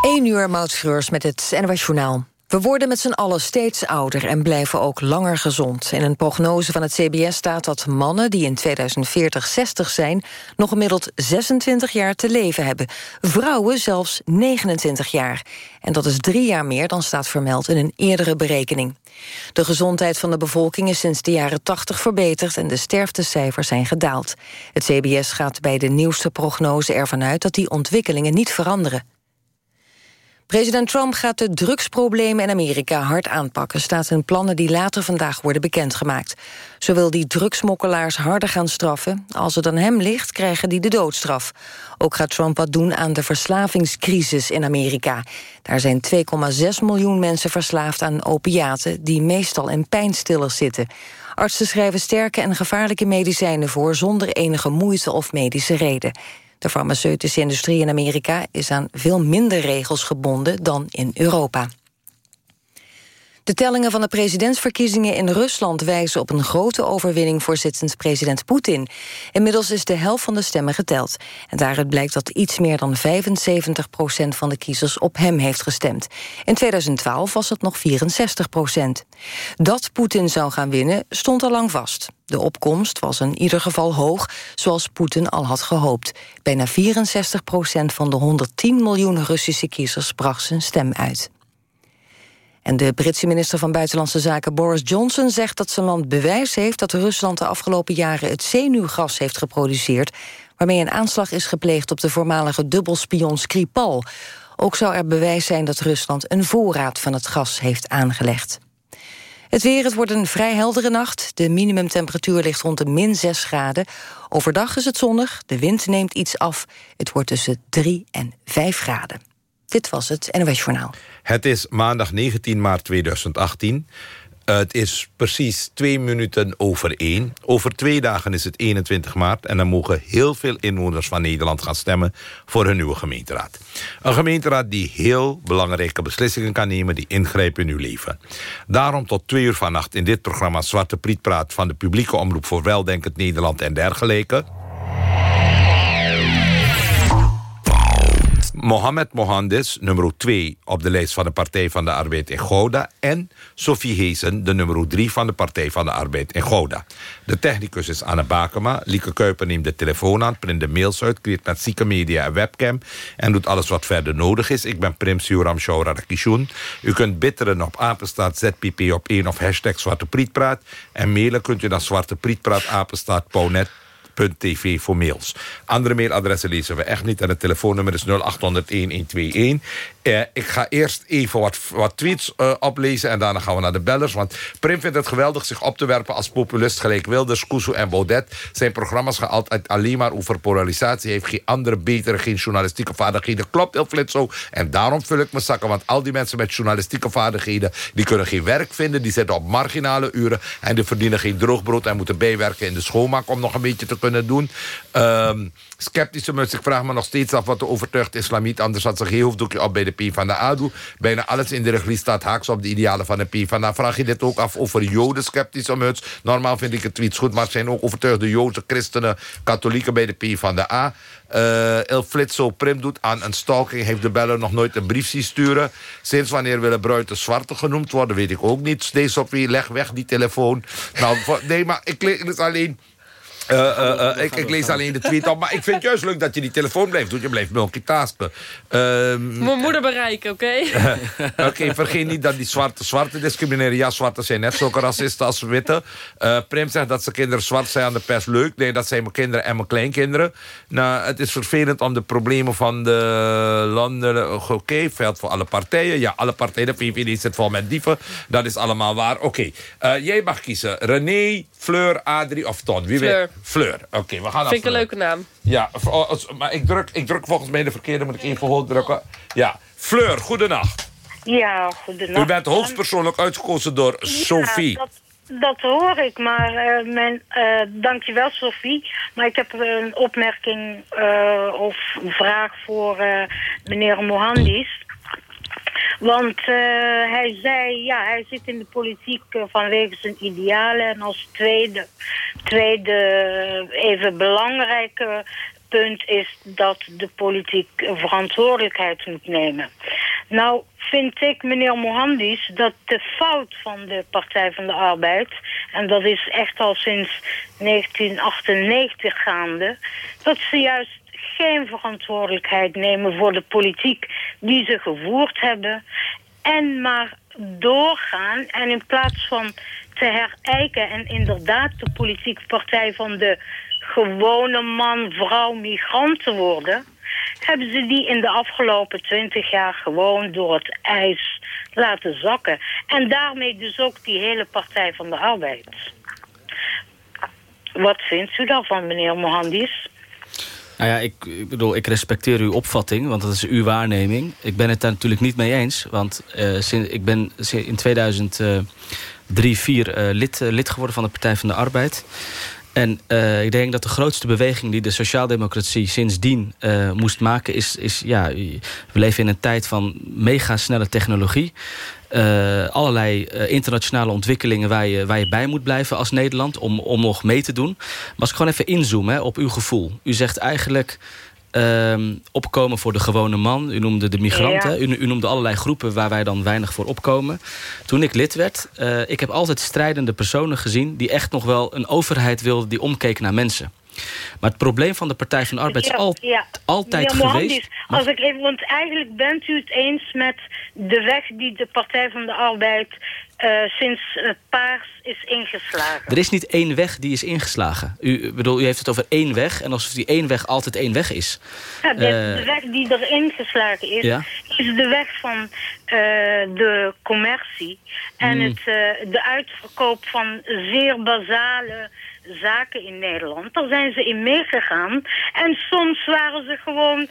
1 uur Moutschreurs met het NWS Journaal. We worden met z'n allen steeds ouder en blijven ook langer gezond. In een prognose van het CBS staat dat mannen die in 2040 60 zijn... nog gemiddeld 26 jaar te leven hebben. Vrouwen zelfs 29 jaar. En dat is drie jaar meer dan staat vermeld in een eerdere berekening. De gezondheid van de bevolking is sinds de jaren 80 verbeterd... en de sterftecijfers zijn gedaald. Het CBS gaat bij de nieuwste prognose ervan uit... dat die ontwikkelingen niet veranderen. President Trump gaat de drugsproblemen in Amerika hard aanpakken... staat in plannen die later vandaag worden bekendgemaakt. Zo wil die drugsmokkelaars harder gaan straffen. Als het aan hem ligt, krijgen die de doodstraf. Ook gaat Trump wat doen aan de verslavingscrisis in Amerika. Daar zijn 2,6 miljoen mensen verslaafd aan opiaten... die meestal in pijnstillers zitten. Artsen schrijven sterke en gevaarlijke medicijnen voor... zonder enige moeite of medische reden. De farmaceutische industrie in Amerika is aan veel minder regels gebonden dan in Europa. De tellingen van de presidentsverkiezingen in Rusland wijzen op een grote overwinning voor zittend president Poetin. Inmiddels is de helft van de stemmen geteld. En daaruit blijkt dat iets meer dan 75 procent van de kiezers op hem heeft gestemd. In 2012 was het nog 64 procent. Dat Poetin zou gaan winnen stond al lang vast. De opkomst was in ieder geval hoog, zoals Poetin al had gehoopt. Bijna 64 procent van de 110 miljoen Russische kiezers bracht zijn stem uit. En de Britse minister van Buitenlandse Zaken Boris Johnson zegt dat zijn land bewijs heeft dat Rusland de afgelopen jaren het zenuwgas heeft geproduceerd, waarmee een aanslag is gepleegd op de voormalige dubbelspion Skripal. Ook zou er bewijs zijn dat Rusland een voorraad van het gas heeft aangelegd. Het weer, het wordt een vrij heldere nacht. De minimumtemperatuur ligt rond de min 6 graden. Overdag is het zonnig, de wind neemt iets af. Het wordt tussen 3 en 5 graden. Dit was het NOS Journaal. Het is maandag 19 maart 2018. Het is precies twee minuten over één. Over twee dagen is het 21 maart... en dan mogen heel veel inwoners van Nederland gaan stemmen... voor hun nieuwe gemeenteraad. Een gemeenteraad die heel belangrijke beslissingen kan nemen... die ingrijpen in uw leven. Daarom tot twee uur vannacht in dit programma Zwarte Priet Praat... van de publieke omroep voor Weldenkend Nederland en dergelijke... Mohamed Mohandes, nummer 2 op de lijst van de Partij van de Arbeid in Gouda... en Sophie Heesen, de nummer 3 van de Partij van de Arbeid in Gouda. De technicus is Anne Bakema. Lieke Kuiper neemt de telefoon aan, print de mails uit... creëert met zieke media en webcam... en doet alles wat verder nodig is. Ik ben Prim Siuram Shaura Kishun. U kunt bitteren op apenstaat ZPP op 1 of hashtag Zwarte Prietpraat. En mailen kunt u naar Zwarte Prietpraat apenstaat tv voor mails. Andere mailadressen lezen we echt niet. En het telefoonnummer is 0800-1121. Uh, ik ga eerst even wat, wat tweets uh, oplezen en daarna gaan we naar de bellers. Want Prim vindt het geweldig zich op te werpen als populist... gelijk Wilders, Kuzu en Baudet. Zijn programma's gaan altijd alleen maar over polarisatie. heeft geen andere, betere, geen journalistieke vaardigheden. Klopt, heel flitso. En daarom vul ik mijn zakken. Want al die mensen met journalistieke vaardigheden... die kunnen geen werk vinden, die zitten op marginale uren... en die verdienen geen droogbrood en moeten bijwerken in de schoonmaak... om nog een beetje te kunnen doen. Um, sceptische mensen, ik vraag me nog steeds af... wat de overtuigd islamiet anders had zijn geen hoofddoekje op bij de P van de ADO. Bijna alles in de regie staat haaks op de idealen van de P van de Vraag je dit ook af over joden sceptische muts? Normaal vind ik het tweets goed, maar het zijn ook overtuigde joden, christenen, katholieken bij de P van de A. Uh, El Flitso Prim doet aan een stalking. Heeft de beller nog nooit een brief zien sturen. Sinds wanneer willen bruiten zwarte genoemd worden, weet ik ook niet. Deze op wie, leg weg die telefoon. Nou, nee, maar ik lees alleen... Uh, uh, ik, ik, lees alleen de tweet op. Maar ik vind het juist leuk dat je die telefoon blijft doen. Je blijft multitasken. Um, Mijn moeder bereiken, oké? oké, vergeet niet dat die zwarte zwarte discrimineren. Ja, zwarte zijn net zulke racisten als witte. Uh, Prim zegt dat zijn kinderen zwart zijn aan de pers leuk. Nee, dat zijn mijn kinderen en mijn kleinkinderen. Nou, het is vervelend om de problemen van de landen... Oké, okay, veld voor alle partijen. Ja, alle partijen. De VVD zit vol met dieven. Dat is allemaal waar. Oké, okay. jij mag kiezen. René, Fleur, Adrie of Ton. Wie Fleur. Weet? Fleur. Oké, okay, we gaan Vind ik een leuke naam. Ja, oh, maar ik druk, ik druk volgens mij de verkeerde, moet ik even hoog drukken. Ja, Fleur, goedenacht. Ja, goedenacht. U bent hoofdpersoonlijk uitgekozen door ja, Sophie. Dat, dat hoor ik, maar uh, mijn, uh, dankjewel Sophie. Maar ik heb een opmerking uh, of vraag voor meneer Mohandis. Want uh, hij zei, ja, hij zit in de politiek uh, vanwege zijn idealen. En als tweede, tweede even belangrijke punt is dat de politiek verantwoordelijkheid moet nemen. Nou, vind ik, meneer Mohandis, dat de fout van de Partij van de Arbeid... en dat is echt al sinds 1998 gaande... dat ze juist geen verantwoordelijkheid nemen voor de politiek die ze gevoerd hebben... en maar doorgaan en in plaats van te herijken en inderdaad de politieke partij van de gewone man, vrouw, migrant te worden hebben ze die in de afgelopen twintig jaar gewoon door het ijs laten zakken. En daarmee dus ook die hele Partij van de Arbeid. Wat vindt u daarvan, meneer Mohandis? Nou ja, ik, bedoel, ik respecteer uw opvatting, want dat is uw waarneming. Ik ben het daar natuurlijk niet mee eens, want uh, sinds, ik ben in 2003, 2004 uh, lid, uh, lid geworden van de Partij van de Arbeid. En ik denk dat de grootste beweging die de sociaaldemocratie sindsdien moest maken... is, is ja, we leven in een tijd van mega snelle technologie. Uh, allerlei internationale ontwikkelingen waar je, waar je bij moet blijven als Nederland... om, om nog mee te doen. Maar als ik gewoon even inzoom hè, op uw gevoel. U zegt eigenlijk... Uh, opkomen voor de gewone man. U noemde de migranten. Ja. U, u, noemde allerlei groepen waar wij dan weinig voor opkomen. Toen ik lid werd, uh, ik heb altijd strijdende personen gezien... die echt nog wel een overheid wilden die omkeek naar mensen. Maar het probleem van de Partij van de Arbeid is al, ja. altijd ja, geweest... Als ik even, want eigenlijk bent u het eens met de weg die de Partij van de Arbeid... Uh, sinds uh, paars is ingeslagen. Er is niet één weg die is ingeslagen. U, bedoel, u heeft het over één weg en alsof die één weg altijd één weg is. Ja, de, uh, de weg die er ingeslagen is, ja? is de weg van de commercie... en Hmm. mm. het, de uitverkoop van zeer basale zaken in Nederland. Daar zijn ze in meegegaan. En soms waren ze gewoon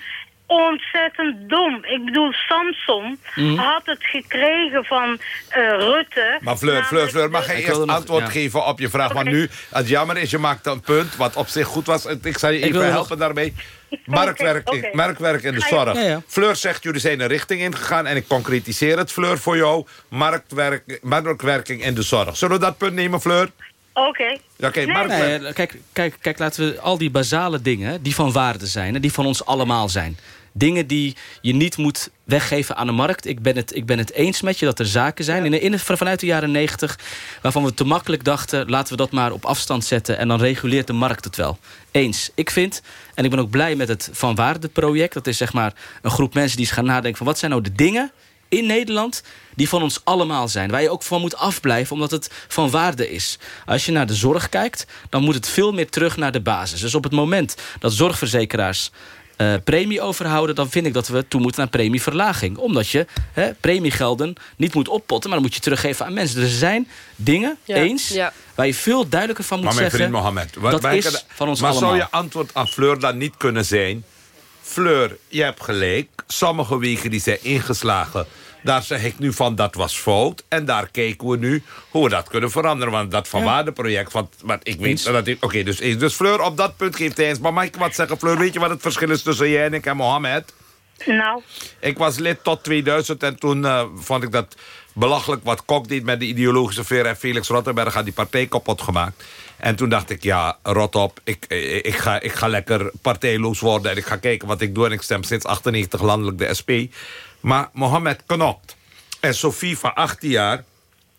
ontzettend dom. Ik bedoel, Samson mm. had het gekregen van uh, Rutte. Maar Fleur, Fleur, Fleur, mag je eerst antwoord ja. geven op je vraag? Okay. Want nu, het jammer is, je maakt een punt wat op zich goed was. Ik zal je even helpen nog... daarmee. Marktwerk, okay, okay. marktwerk in de zorg. Ja, ja. Fleur zegt, jullie zijn een richting ingegaan... en ik concretiseer het, Fleur, voor jou. Marktwerk, marktwerking in de zorg. Zullen we dat punt nemen, Fleur? Oké. Okay. Okay, nee. nee, kijk, kijk, kijk, laten we al die basale dingen... die van waarde zijn, die van ons allemaal zijn... Dingen die je niet moet weggeven aan de markt. Ik ben het, ik ben het eens met je dat er zaken zijn ja. in, in, vanuit de jaren negentig... waarvan we te makkelijk dachten, laten we dat maar op afstand zetten... en dan reguleert de markt het wel. Eens. Ik vind, en ik ben ook blij met het Van Waarde project... dat is zeg maar een groep mensen die eens gaan nadenken... van wat zijn nou de dingen in Nederland die van ons allemaal zijn. Waar je ook van moet afblijven, omdat het van waarde is. Als je naar de zorg kijkt, dan moet het veel meer terug naar de basis. Dus op het moment dat zorgverzekeraars uh, premie overhouden... dan vind ik dat we toe moeten naar premieverlaging. Omdat je hè, premiegelden niet moet oppotten... maar dan moet je teruggeven aan mensen. Dus er zijn dingen, ja, eens, ja. waar je veel duidelijker van moet maar mijn zeggen... vriend Mohammed, wat, dat wij is kunnen, van ons maar allemaal. zou je antwoord aan Fleur dan niet kunnen zijn... Fleur, je hebt gelijk. Sommige wegen die zijn ingeslagen... Daar zeg ik nu van, dat was fout. En daar kijken we nu hoe we dat kunnen veranderen. Want dat van waardeproject, wat, wat ik weet... dat Oké, okay, dus, dus Fleur, op dat punt geeft hij eens. Maar mag ik wat zeggen, Fleur? Weet je wat het verschil is tussen jij en ik en Mohammed? Nou? Ik was lid tot 2000 en toen uh, vond ik dat belachelijk wat Kok deed met de ideologische veer. En Felix Rottenberg had die partij kapot gemaakt. En toen dacht ik, ja, rot op. Ik, ik, ga, ik ga lekker partijloos worden. En ik ga kijken wat ik doe. En ik stem sinds 98 landelijk de SP. Maar Mohammed knopt. En Sophie van 18 jaar...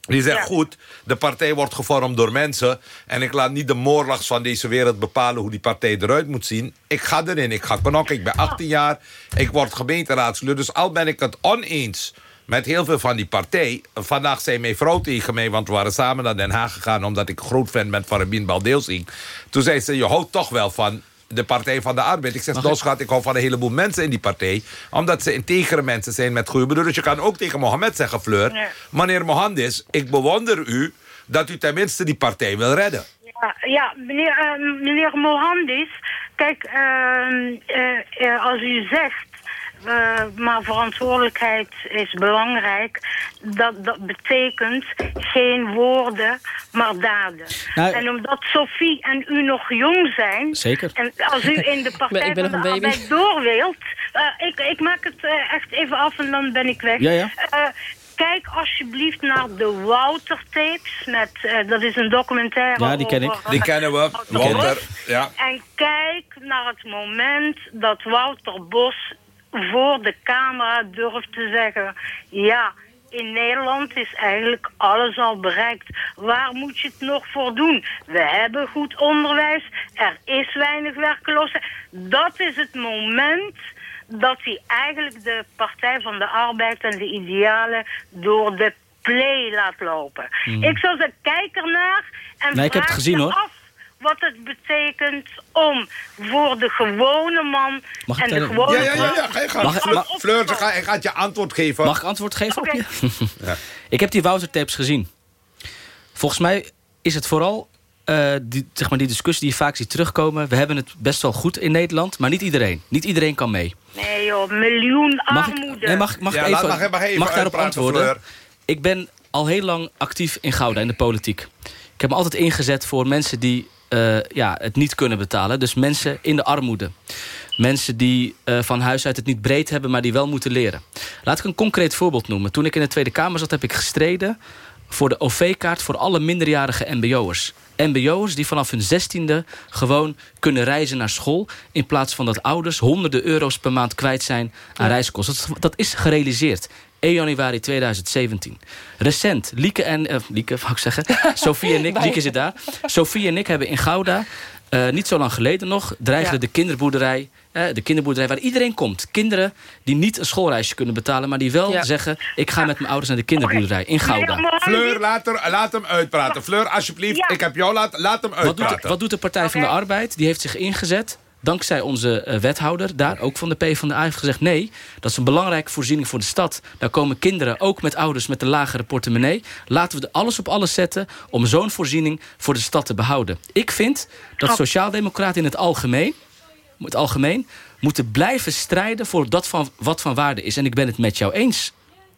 Die zegt, ja. goed, de partij wordt gevormd door mensen... en ik laat niet de moorlags van deze wereld bepalen... hoe die partij eruit moet zien. Ik ga erin, ik ga knokken. Ik ben 18 jaar, ik word gemeenteraadslid. Dus al ben ik het oneens met heel veel van die partij. Vandaag zei mijn vrouw tegen mij... want we waren samen naar Den Haag gegaan... omdat ik een groot fan ben van Rabin Baldeelsing. Toen zei ze, je houdt toch wel van de Partij van de Arbeid. Ik zeg, nou schat, ik hou van een heleboel mensen in die partij. Omdat ze integere mensen zijn met goede bedoelingen. Dus je kan ook tegen Mohammed zeggen, Fleur... Meneer Mohandis, ik bewonder u dat u tenminste die partij wil redden. Ja, ja meneer, uh, meneer Mohandis... Kijk, uh, uh, als u zegt... Uh, maar verantwoordelijkheid is belangrijk. Dat, dat betekent geen woorden, maar daden. Nou, en omdat Sophie en u nog jong zijn... Zeker. En als u in de Partij ik ben van de. Arbeid door wilt... Uh, ik, ik maak het uh, echt even af en dan ben ik weg. Ja, ja. Kijk alsjeblieft naar de Wouter-tapes. Met, uh, dat is een documentaire Ja, die ken ik. over, Die kennen we. Wouter, ja. En kijk naar het moment dat Wouter Bos voor de camera durft te zeggen... ja, in Nederland is eigenlijk alles al bereikt. Waar moet je het nog voor doen? We hebben goed onderwijs, er is weinig werkloosheid. Dat is het moment dat hij eigenlijk de Partij van de Arbeid en de idealen door de play laat lopen. Hmm. Ik zou zeggen, kijk ernaar en Nee, ik heb het gezien, hoor. af wat het betekent om voor de gewone man Mag ik en de gewone Ja, ja, ja, ja. Ga. Mag- Fleur, mag- Fleur, ze gaat- hij gaat je antwoord geven. Mag ik antwoord geven op je? Ik heb die Wouter-tapes gezien. Volgens mij is het vooral eh, die, zeg maar die discussie die je vaak ziet terugkomen. We hebben het best wel goed in Nederland, maar niet iedereen. Niet iedereen kan mee. Nee joh, miljoen Mag ik, armoede. nee, mag, mag, ik Ja, even, laat- mag- mag even mag ik daarop antwoorden? Fleur. Ik ben al heel lang actief in Gouda, in de politiek. Ik heb me altijd ingezet voor mensen die eh, ja, het niet kunnen betalen. Dus mensen in de armoede. Mensen die eh, van huis uit het niet breed hebben, maar die wel moeten leren. Laat ik een concreet voorbeeld noemen. Toen ik in de Tweede Kamer zat, heb ik gestreden voor de OV-kaart voor alle minderjarige mbo'ers. MBO'ers die vanaf hun zestiende gewoon kunnen reizen naar school... in plaats van dat ouders honderden euro's per maand kwijt zijn aan reiskosten. Dat, dat is gerealiseerd. 1 januari 2017. Recent, Lieke en... eh, Lieke, wou ik zeggen. Sofie en ik, Lieke zit daar. Sofie en ik hebben in Gouda... eh, niet zo lang geleden nog dreigde Ja. de kinderboerderij... eh, de kinderboerderij waar iedereen komt. Kinderen die niet een schoolreisje kunnen betalen... maar die wel Ja. zeggen... ik ga met mijn ouders naar de kinderboerderij in Gouda. Fleur, laat, er, laat hem uitpraten. Fleur, alsjeblieft, Ja. ik heb jou laten. Laat hem Wat doet, uitpraten. wat doet de Partij van de. Arbeid? Die heeft zich ingezet. Dankzij onze eh, wethouder, daar ook van de PvdA, heeft gezegd... nee, dat is een belangrijke voorziening voor de stad. Daar komen kinderen, ook met ouders met een lagere portemonnee. Laten we er alles op alles zetten om zo'n voorziening voor de stad te behouden. Ik vind dat sociaaldemocraten in het algemeen, het algemeen moeten blijven strijden voor dat van, wat van waarde is. En ik ben het met jou eens,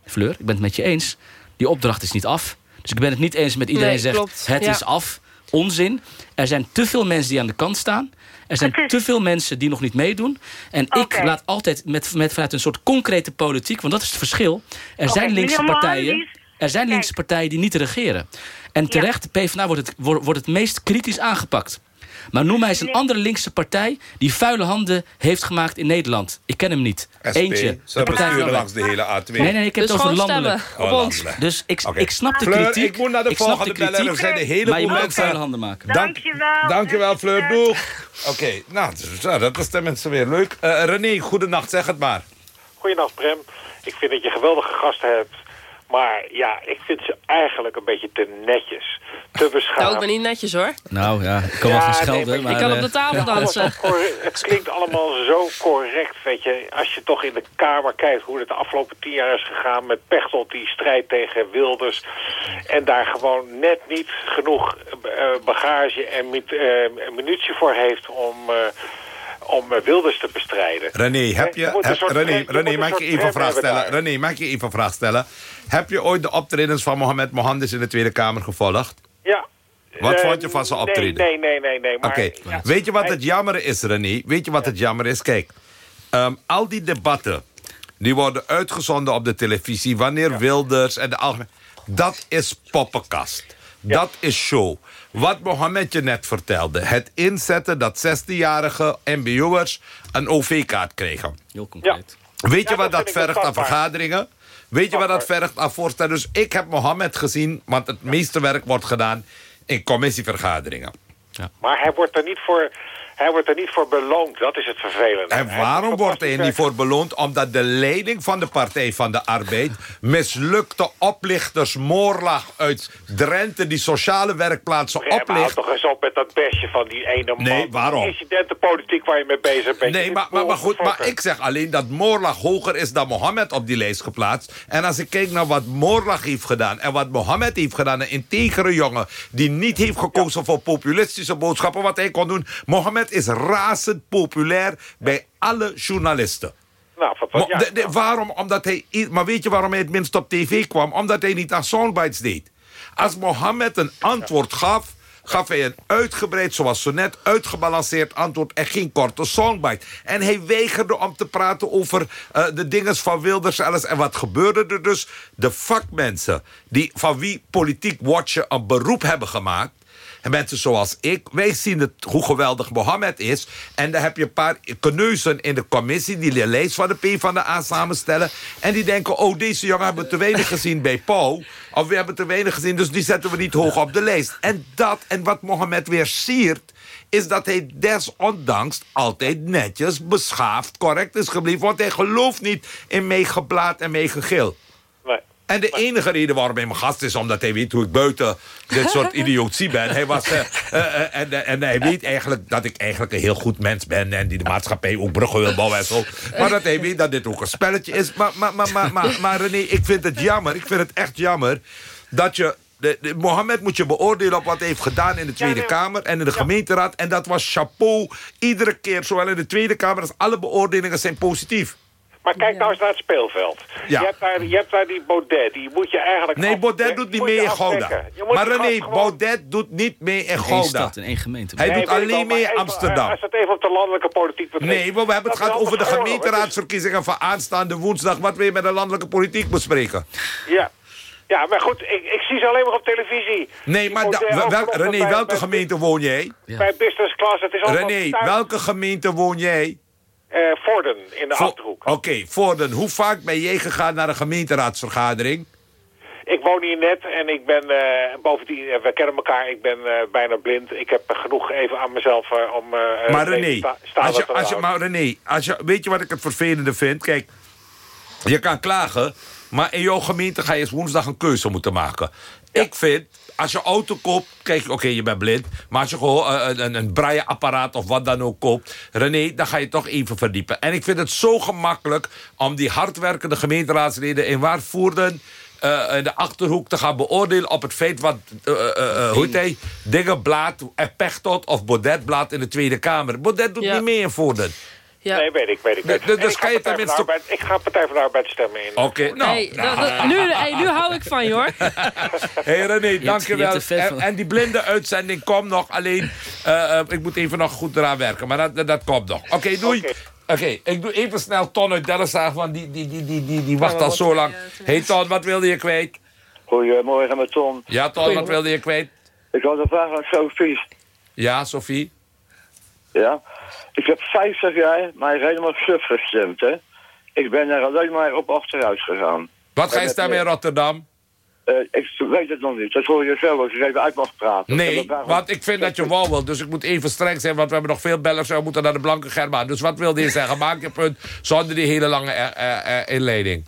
Fleur, ik ben het met je eens. Die opdracht is niet af. Dus ik ben het niet eens met iedereen Nee, die zegt... het Ja. is af. Onzin. Er zijn te veel mensen die aan de kant staan. Er zijn is- te veel mensen die nog niet meedoen. En ik laat altijd met, met, vanuit een soort concrete politiek... want dat is het verschil. Er zijn linkse partijen... Er zijn linkse partijen die niet regeren. En terecht, de PvdA wordt het, wordt het meest kritisch aangepakt. Maar noem mij eens een Nee. andere linkse partij... die vuile handen heeft gemaakt in Nederland. Ik ken hem niet. SP, Eentje. Ze besturen langs de hele A2. Nee, nee, ik heb Dus het over landelijk. op Oh, ons. landelijk. Dus ik, ik snap de Fleur, kritiek. ik moet naar de snap volgende beller. kritiek, Er zijn een Maar je heleboel moet ook mensen. vuile handen maken. Dank- Dankjewel. Dankjewel, Fleur. Doeg. Oké, nou, zo, dat is tenminste weer leuk. Eh René, goedenacht, zeg het maar. Goedenacht, Prem. Ik vind dat je geweldige gasten hebt. Maar ja, ik vind ze eigenlijk een beetje te netjes. Te beschaamd. Nou, ik ben niet netjes hoor. Nou ja, ik kan wel Ja, gaan nee, schelden. maar Ik kan op eh, de tafel dansen. het klinkt allemaal zo correct, weet je. Als je toch in de Kamer kijkt hoe het de afgelopen tien jaar is gegaan... met Pechtold die strijd tegen Wilders... en daar gewoon net niet genoeg eh, bagage en eh, munitie voor heeft om... om eh, Wilders te bestrijden. René, heb Je heb- soort René, je René, mag ik je even een vraag stellen? daar. René, mag ik je even een vraag stellen? Heb je ooit de optredens van Mohamed Mohandes in de Tweede Kamer gevolgd? Ja. Wat Eh, vond je van zijn optreden? Nee, nee, nee, nee. Oké, ja, weet je wat het jammer is, René? Weet je wat het jammer is? Kijk, ehm, al die debatten... die worden uitgezonden op de televisie... wanneer Wilders en de algemeen... dat is poppenkast. Dat is show. Wat Mohammed je net vertelde... het inzetten dat 16-jarige mbo'ers een OV-kaart kregen. Heel concreet. Weet je Ja, wat dat vergt aan vergaderingen? Weet je wat dat vergt aan voorstellen? Dus ik heb Mohammed gezien... want het meeste werk wordt gedaan in commissievergaderingen. Maar hij wordt er niet voor, hij wordt er niet voor beloond. Dat is het vervelende. En waarom wordt hij er niet voor beloond? Omdat de leiding van de Partij van de Arbeid... mislukte oplichters Moorlag uit Drenthe... die sociale werkplaatsen werk. Ja, maar oplicht. toch eens op met dat bestje van die ene man. Nee, waarom? Incidentenpolitiek waar je mee bezig bent. Nee, maar, maar, maar goed, maar ik zeg alleen dat Moorlag hoger is dan Mohammed op die lijst geplaatst. En als ik kijk naar wat Moorlag heeft gedaan en wat Mohammed heeft gedaan... een integere jongen die niet heeft gekozen voor populistische boodschappen... wat hij kon doen. Mohammed is razend populair bij alle journalisten. Nou, ja, de- de- waarom? Omdat hij, maar weet je waarom hij het minst op tv kwam? Omdat hij niet aan soundbites deed. Als Mohammed een antwoord gaf... gaf hij een uitgebreid, zoals zo net, uitgebalanceerd antwoord... en geen korte soundbite. En hij weigerde om te praten over eh, de dingen van Wilders en alles. En wat gebeurde er dus? De vakmensen, die, van wie Politiek Watcher een beroep hebben gemaakt... mensen zoals ik, wij zien het, hoe geweldig Mohammed is. En dan heb je een paar kneuzen in de commissie... die de lijst van de P van de A samenstellen. En die denken, oh, deze jongen hebben we te weinig gezien bij Pauw. Of we hebben te weinig gezien, dus die zetten we niet hoog op de lijst. En dat, en wat Mohammed weer siert is dat hij desondanks altijd netjes, beschaafd, correct is gebleven. Want hij gelooft niet in meegeblaad en meegegil. En de enige reden waarom hij mijn gast is... omdat hij weet hoe ik buiten dit soort idiotie ben. Hij was, eh, eh, eh, en, en hij weet eigenlijk dat ik eigenlijk een heel goed mens ben... en die de maatschappij ook bruggen wil bouwen en zo. Maar dat hij weet dat dit ook een spelletje is. Maar, maar, maar, maar, maar, maar René, ik vind het jammer. Ik vind het echt jammer dat je... De, de- Mohammed moet je beoordelen op wat hij heeft gedaan in de Tweede nee. Kamer en in de gemeenteraad. En dat was chapeau iedere keer, zowel in de Tweede Kamer als alle beoordelingen zijn positief. Maar kijk nou eens naar het speelveld. Ja. Je, hebt daar, je hebt daar die Baudet, die moet je eigenlijk... Nee, Baudet doet niet mee in Gouda. Maar René, gewoon- Baudet doet niet mee in Gouda. stad, in één gemeente. Hij Nee, doet alleen mee in Amsterdam. eh, Als het even op de landelijke politiek betreft. Nee, maar we hebben het gehad over de gemeenteraadsverkiezingen van aanstaande woensdag. Wat wil je met de landelijke politiek bespreken? Ja. Ja, maar goed, ik, ik zie ze alleen maar op televisie. Nee, maar wel- René, welke bij- gemeente woon jij? Ja. Bij business class, het is allemaal... René, thuis- welke gemeente woon jij? Eh, Vorden, in de Vo- Achterhoek. Oké, Vorden. Hoe vaak ben jij gegaan naar een gemeenteraadsvergadering? Ik woon hier net en ik ben, eh, bovendien, eh, we kennen elkaar, ik ben eh, bijna blind. Ik heb genoeg even aan mezelf eh, om... eh, Maar eh, René, sta- als je, als je, maar René als je, weet je wat ik het vervelende vind? Kijk, je kan klagen, maar in jouw gemeente ga je eens woensdag een keuze moeten maken. Ik vind, als je auto koopt, kijk, oké, je bent blind... maar als je gewoon eh, een, een, een brailleapparaat of wat dan ook koopt... René, dan ga je toch even verdiepen. En ik vind het zo gemakkelijk om die hardwerkende gemeenteraadsleden... in waar voerden eh, in de Achterhoek te gaan beoordelen op het feit wat, eh, eh, hoe heet hij, Dingenblad, eh, Pechtot of Baudetblad in de Tweede Kamer. Baudet doet Ja. niet mee in Voerden. Ja. Nee, weet ik, weet ik. Dus- weet ik. dus kan ga je Partij van de tenminste- Arbeid- Ik ga Partij van de Arbeid stemmen in. Oké, nou. Hey, nou, dat- dat- nu, hey, nu hou ik van je hoor. hey René, je dankjewel. En, en die blinde uitzending komt nog. Alleen, eh, eh, ik moet even nog goed eraan werken. Maar dat, dat, dat komt nog. Oké, doei. Oké. Oké, ik doe even snel Ton uit Delfzijl, want die, die, die, die, die, die wacht al zo lang. hey Ton, wat wilde je kwijt? Goedemorgen met Tom. Ja, Ton, wat wilde je kwijt? Ik had een vraag aan Sophie. Ja, Sophie? Ja? Ik heb 50 jaar maar helemaal suf gestemd, hè. Ik ben er alleen maar op achteruit gegaan. Wat ga je stemmen in Rotterdam? Eh, ik weet het nog niet. Dat hoor je zelf als ik even uit mag praten. Nee, want ik vind dat je wou wil. Dus ik moet even streng zijn, want we hebben nog veel bellers. We moeten naar de Blanke Germaan. Dus wat wilde je zeggen? Maak je punt zonder die hele lange eh, eh, eh, inleiding.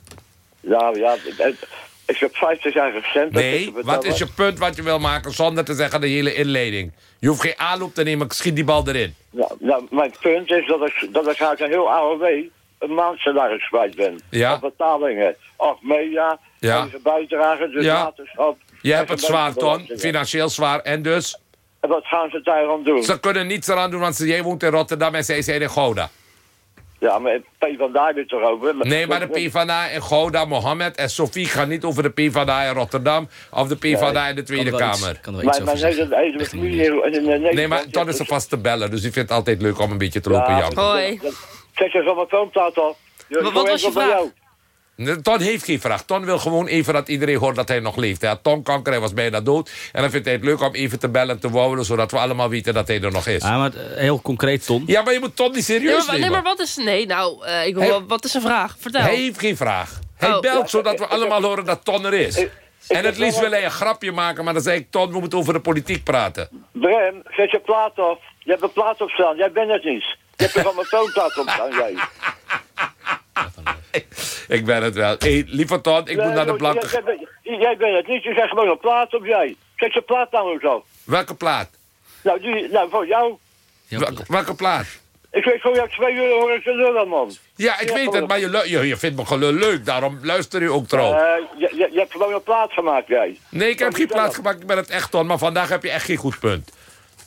Ja, ja. het- Ik heb 50 jaar Nee, wat is je punt wat je wil maken zonder te zeggen de hele inleiding? Je hoeft geen aanloop te nemen, ik schiet die bal erin. Ja, nou, mijn punt is dat ik, dat ik uit een heel AOW een maandsalaris kwijt ben. Ja. Op betalingen. Of media, Ja. bijdragen, dus Ja. waterschap. Je hebt het zwaar, Ton. Financieel zwaar. En dus, En wat gaan ze daarom doen? ze kunnen niets eraan doen, want ze- jij woont in Rotterdam en zij zijn in Gouda. Ja, maar P van daar weer toch over? Nee, maar de PvdA in Gouda, Mohammed en Sofie gaan niet over de PvdA in Rotterdam... of de PvdA in de Tweede Kan er wel iets- Kamer. kan er iets Maar, over maar zeggen. nee, maar Ton is er vast te bellen, dus die vindt het altijd leuk om een beetje te lopen Ja. janken. Hoi. Zet je van mijn. Je- Wat- was je vraag? Nee, Ton heeft geen vraag. Ton wil gewoon even dat iedereen hoort dat hij nog leeft. Hij had tongkanker, hij was bijna dood. En dan vindt hij het leuk om even te bellen en te wouwen... zodat we allemaal weten dat hij er nog is. Ah, maar eh, heel concreet, Ton. Ja, maar je moet Ton niet Nee, serieus nee, nemen. maar wat is... Nee, nou, eh, ik wat is een vraag? Vertel. Hij heeft geen vraag. Hij Oh. belt zodat we allemaal horen dat Ton er is. En het liefst wil hij een grapje maken, maar dan zei ik... Ton, we moeten over de politiek praten. Brem, zet je plaat op. Je hebt een plaat op staan. Jij bent het niet. Je hebt er van mijn toonplaat op staan, jij. Ik ben het wel. Hey, lieve Ton, ik moet naar de blanke... Jij, jij, bent- jij bent het niet. Je zegt gewoon een plaat op, jij. Zet je plaat nou eens op. Welke plaat? Nou, die, nou voor jou. Ja, Welke, welke plaat? Ik weet voor jou twee uur hoor ik ze lullen, man. Ja, ik Ja, weet het, gewoon- maar je, je, je vindt me gelul leuk. Daarom luister u ook trouw. Eh, je, je, je hebt gewoon een plaat gemaakt, jij. Nee, ik heb geen plaat gemaakt, ik ben het echt, Ton. Maar vandaag heb je echt geen goed punt.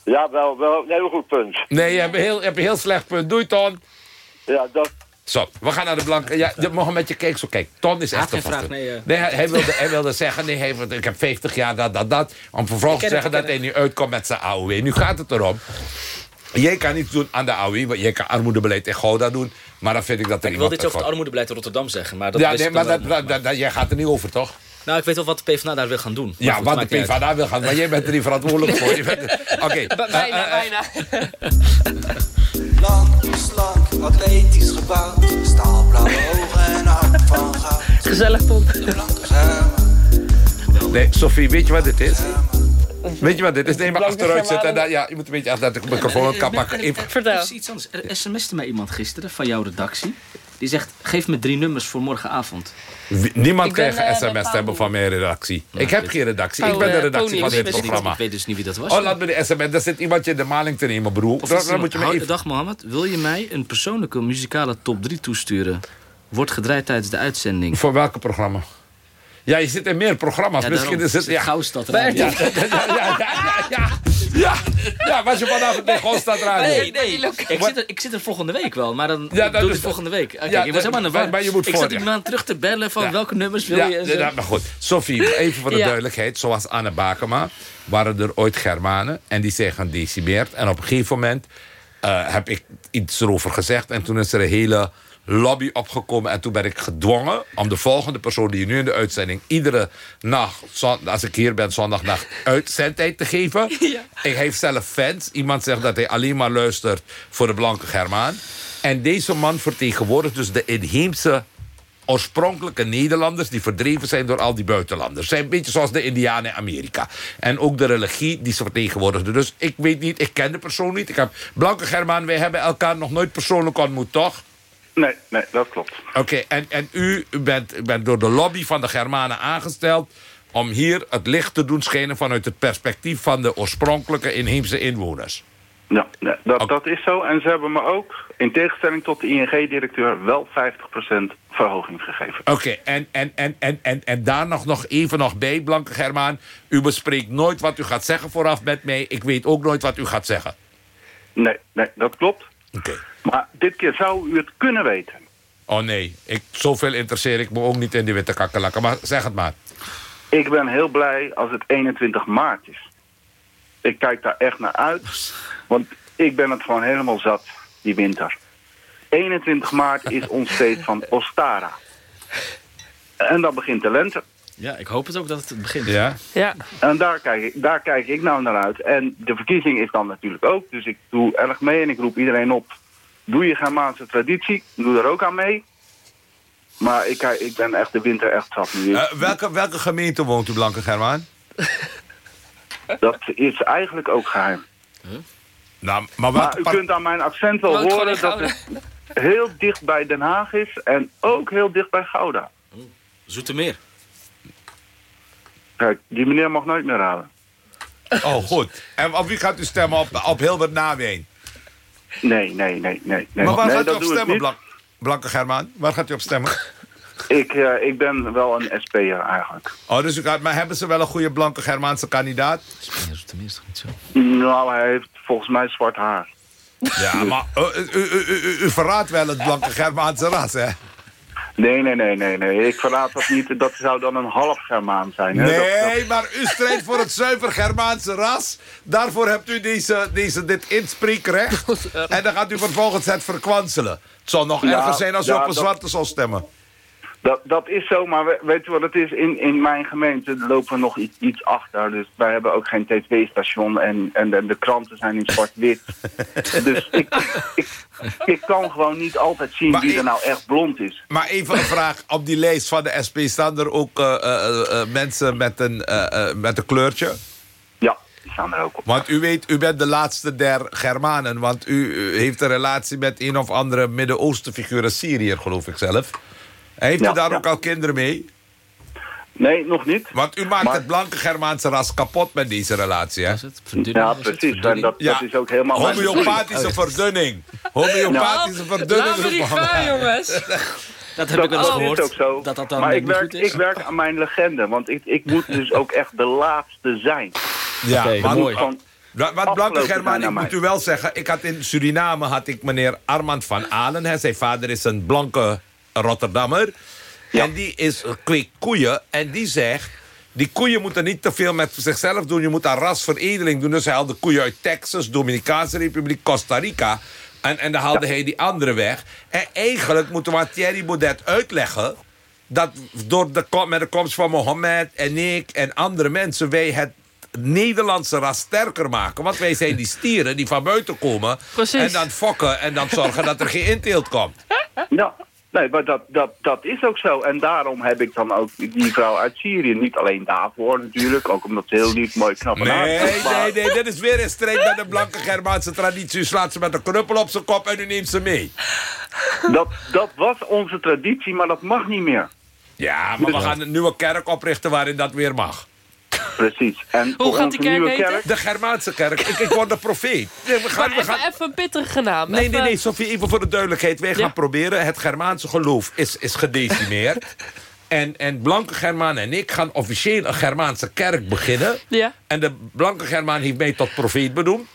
Ja, wel, wel een heel goed punt. Nee, je hebt een heel, je hebt een heel slecht punt. Doei, Ton. Ja, dat... Zo, we gaan naar de blanke. Ja, de, Mohammed, je keek zo. Kijk, Ton is echt een vraag, nee, eh. Nee, hij, wilde, hij wilde zeggen, nee, hij, ik heb 50 jaar dat, dat, dat. Om vervolgens te zeggen dat hij nu uitkomt met zijn AOW. Nu gaat het erom. Jij kan niets doen aan de AOW, want jij kan armoedebeleid in Gouda doen. Maar dan vind ik dat er Ik wil dit over het armoedebeleid in Rotterdam zeggen. Maar dat Ja, nee, maar dat, wel. dat, dat- dat- jij gaat er niet over, toch? Nou, ik weet wel wat de PvdA daar wil gaan doen. Ja, goed, wat de niet uit. PvdA wil gaan. Maar jij bent er niet verantwoordelijk voor. Oké. Bijna, eh, eh, bijna. Atletisch gebouwd. Staalblauwe ogen en hart van goud. Gezellig, schermen, Nee, Sophie, weet je wat dit is? Weet je wat dit is? Nee, maar achteruit zitten. En dan- ja, je moet een beetje achter de microfoon op kap pakken. Vertel. Er is iets anders. Er sms'te mij iemand gisteren van jouw redactie. Die zegt, geef me drie nummers voor morgenavond. Wie- Niemand krijgt eh, een bij sms hebben van mijn redactie. Ik heb geen redactie. Ik ben de eh, redactie van dit programma. ik weet dus niet wie dat was. Oh, laat me de sms. Er zit iemand je de maling te nemen, broer. Dan, dan moet je me even... Dag Mohammed, wil je mij een persoonlijke muzikale top 3 toesturen? Wordt gedraaid tijdens de uitzending. Voor welke programma? Ja, je zit in meer programma's. Ja, Misschien daarom. is het... Ja, Gauwstad Bij Radio. ja, ja, ja, ja, ja, ja. Ja, was je vanavond bij Golstad Radio? Nee, nee. Ik zit, er, ik zit er volgende week wel, maar dan Ja, doe ik het volgende week. Oké, Ja, je was helemaal maar- je moet Ik zat die man terug te bellen van welke nummers wil je. en zo. ja, maar goed. Sophie, even voor de duidelijkheid. Zoals Anne Bakema waren er ooit Germanen. En die zijn gedecimeerd. En op een gegeven moment eh, heb ik iets erover gezegd. En toen is er een hele lobby opgekomen. En toen ben ik gedwongen om de volgende persoon... die je nu in de uitzending iedere nacht... als ik hier ben, zondagnacht uitzendtijd te geven. Ik heeft zelf fans. Iemand zegt dat hij alleen maar luistert voor de blanke Germaan. En deze man vertegenwoordigt dus de inheemse oorspronkelijke Nederlanders... die verdreven zijn door al die buitenlanders. Zijn een beetje zoals de Indianen in Amerika. En ook de religie die ze vertegenwoordigden. Dus ik weet niet, ik ken de persoon niet. Ik heb Blanke Germaan, wij hebben elkaar nog nooit persoonlijk ontmoet, toch? Nee, nee, dat klopt. Oké, en, en u bent, bent door de lobby van de Germanen aangesteld... om hier het licht te doen schijnen vanuit het perspectief... van de oorspronkelijke inheemse inwoners. Ja, nee, dat, dat is zo. En ze hebben me ook, in tegenstelling tot de ING-directeur, wel 50% verhoging gegeven. Oké, en, en, en, en, en, en daar nog, nog even nog bij, Blanke Germaan. U bespreekt nooit wat u gaat zeggen vooraf met mij. Ik weet ook nooit wat u gaat zeggen. Nee, nee, dat klopt. Oké. Maar dit keer zou u het kunnen weten. Oh nee, ik, zoveel interesseer ik me ook niet in die witte kakkelakken. Maar zeg het maar. Ik ben heel blij als het 21 maart is. Ik kijk daar echt naar uit. Want ik ben het gewoon helemaal zat, die winter. 21 maart is ons feest van Ostara. En dan begint de lente. Ja, ik hoop het ook dat het begint. Ja? Ja. En daar kijk, ik, daar kijk ik nou naar uit. En de verkiezing is dan natuurlijk ook. Dus ik doe erg mee en ik roep iedereen op. Doe je Germaanse traditie, doe daar ook aan mee. Maar ik, ik ben echt de winter echt zat nu. Eh, welke, welke gemeente woont u, Blanke Germaan? Dat is eigenlijk ook geheim. Nou, maar u kunt aan mijn accent wel Woont horen dat het heel dicht bij Den Haag is. En ook heel dicht bij Gouda. Zoetermeer. Kijk, die meneer mag nooit meer raden. Oh, goed. En op wie gaat u stemmen? Op, op Hilbert Naween? Nee, nee, nee, nee. nee. maar waar nee, gaat u op stemmen. Blank, Blanke Germaan? Waar gaat u op stemmen? Ik, eh, ik ben wel een SP'er eigenlijk. Oh, dus u gaat, maar hebben ze wel een goede Blanke Germaanse kandidaat? Is toch niet zo? Nou, hij heeft volgens mij zwart haar. Ja, maar u, u, u, u, u verraadt wel het Blanke Germaanse ras, hè? Nee, nee, nee, nee, nee. Ik verraad dat niet. Dat zou dan een half Germaan zijn. Hè? Dat- dat- Nee, maar u strijdt voor het zuiver Germaanse ras. Daarvoor hebt u deze, deze, dit inspreekrecht. En dan gaat u vervolgens het verkwanselen. Het zal nog Ja, erger zijn als u ja, op een dat- zwarte zal stemmen. Dat, dat is zo, maar we- weet je wat het is? In, in mijn gemeente lopen we nog iets, iets achter. Dus wij hebben ook geen tv-station en, en de, de kranten zijn in zwart-wit. dus ik, ik, ik kan gewoon niet altijd zien Maar wie er nou echt blond is. Maar even een vraag. Op die lijst van de SP staan er ook eh, eh, eh, mensen met een, met een kleurtje? Ja, die staan er ook op. Want u weet, u bent de laatste der Germanen. Want u, heeft een relatie met een of andere Midden-Oosten figuur, Syriër geloof ik zelf. Heeft Ja, u daar ja. ook al kinderen mee? Nee, nog niet. Want u maakt Maar- het blanke Germaanse ras kapot met deze relatie, hè? Ja, precies. En Verdunning? dat, dat is ook helemaal. Homeopathische verdunning. Homeopathische verdunning. Laten we die gaan, jongens. Dat heb ik wel eens dat gehoord. is ook zo. Dat dat dan maar ik niet werk, goed is. ik werk aan mijn legende, want ik, ik moet dus ook echt de laatste zijn. Ja, maar mooi. Van, Wat, Blanke Germaan, ik moet u wel zeggen... ik had in Suriname had ik meneer Armand van Alen. Hè, zijn vader is een blanke Rotterdammer. En die is een kweek koeien. En die zegt... die koeien moeten niet te veel met zichzelf doen. Je moet aan rasveredeling doen. Dus hij haalde koeien uit Texas, Dominicaanse Republiek, Costa Rica. En, en dan haalde hij die andere weg. En eigenlijk moeten we aan Thierry Baudet uitleggen... dat door de, kom- met de komst van Mohammed en ik en andere mensen... wij het Nederlandse ras sterker maken. Want wij zijn die stieren die van buiten komen... Precies. en dan fokken en dan zorgen dat er geen inteelt komt. Ja, nee, maar dat, dat, dat is ook zo. En daarom heb ik dan ook die vrouw uit Syrië. Niet alleen daarvoor natuurlijk, ook omdat ze heel lief, mooi, knap en Nee, aardig is. maar- nee, nee, dit is weer in strijd met de blanke Germaanse traditie. U slaat ze met een knuppel op zijn kop en u neemt ze mee. Dat, dat was onze traditie, maar dat mag niet meer. Ja, maar we gaan een nieuwe kerk oprichten waarin dat weer mag. Precies. En Hoe gaat onze die kerk kerk... De Germaanse kerk. Ik, ik word de profeet. Nee, we gaan, Maar we even, gaan... even een pittige naam. Nee, nee, Even- nee, Sophie, even voor de duidelijkheid. Wij gaan proberen, het Germaanse geloof is, is gedecimeerd. en, en blanke Germaan en ik gaan officieel een Germaanse kerk beginnen. Ja, En de blanke Germaan heeft mij tot profeet benoemd.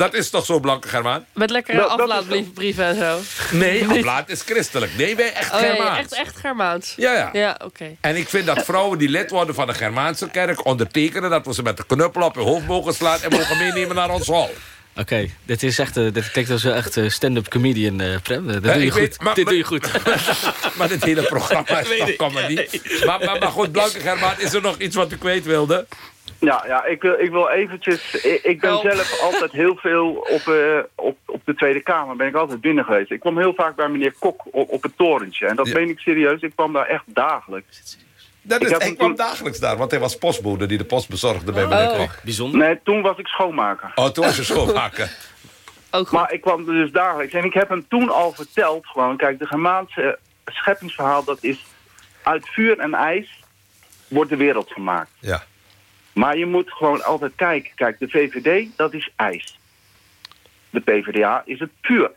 Dat is toch zo, blanke Germaan? met lekkere is aflaatbrieven en zo. Nee, aflaat is christelijk. Nee, wij echt Oh ja, Germaans. ja, echt, echt Germaans. Ja, ja. Ja, oké. En ik vind dat vrouwen die lid worden van de Germaanse kerk... ondertekenen dat we ze met de knuppel op hun hoofd mogen slaan... en mogen meenemen naar ons hol. Oké, dit is echt, eh, dit klinkt als een echt eh, stand-up comedian, eh Prem. Dat doe je ik goed. weet, maar- dit maar- doe je goed. maar dit hele programma is toch comedy. Maar, maar, maar goed, Blanke Germaan, is er nog iets wat u kwijt wilde? Ja, ja ik, wil, ik wil eventjes... Ik, ik ben Help. zelf altijd heel veel op, eh, op, op de Tweede Kamer. Ben ik altijd binnen geweest. Ik kwam heel vaak bij meneer Kok op, op het torentje. En dat Ja. meen ik serieus. Ik kwam daar echt dagelijks. Dat Ik is, hij hem kwam toen- dagelijks daar, want hij was postbode die de post bezorgde bij meneer Oh. Kok. Bijzonder. Nee, toen was ik schoonmaker. Oh, toen was je schoonmaker. Ook goed. Maar ik kwam er dus dagelijks. En ik heb hem toen al verteld, gewoon, kijk, de Germaanse scheppingsverhaal, dat is uit vuur en ijs wordt de wereld gemaakt. Ja. Maar je moet gewoon altijd kijken. Kijk, de VVD, dat is ijs. De PvdA is het vuur.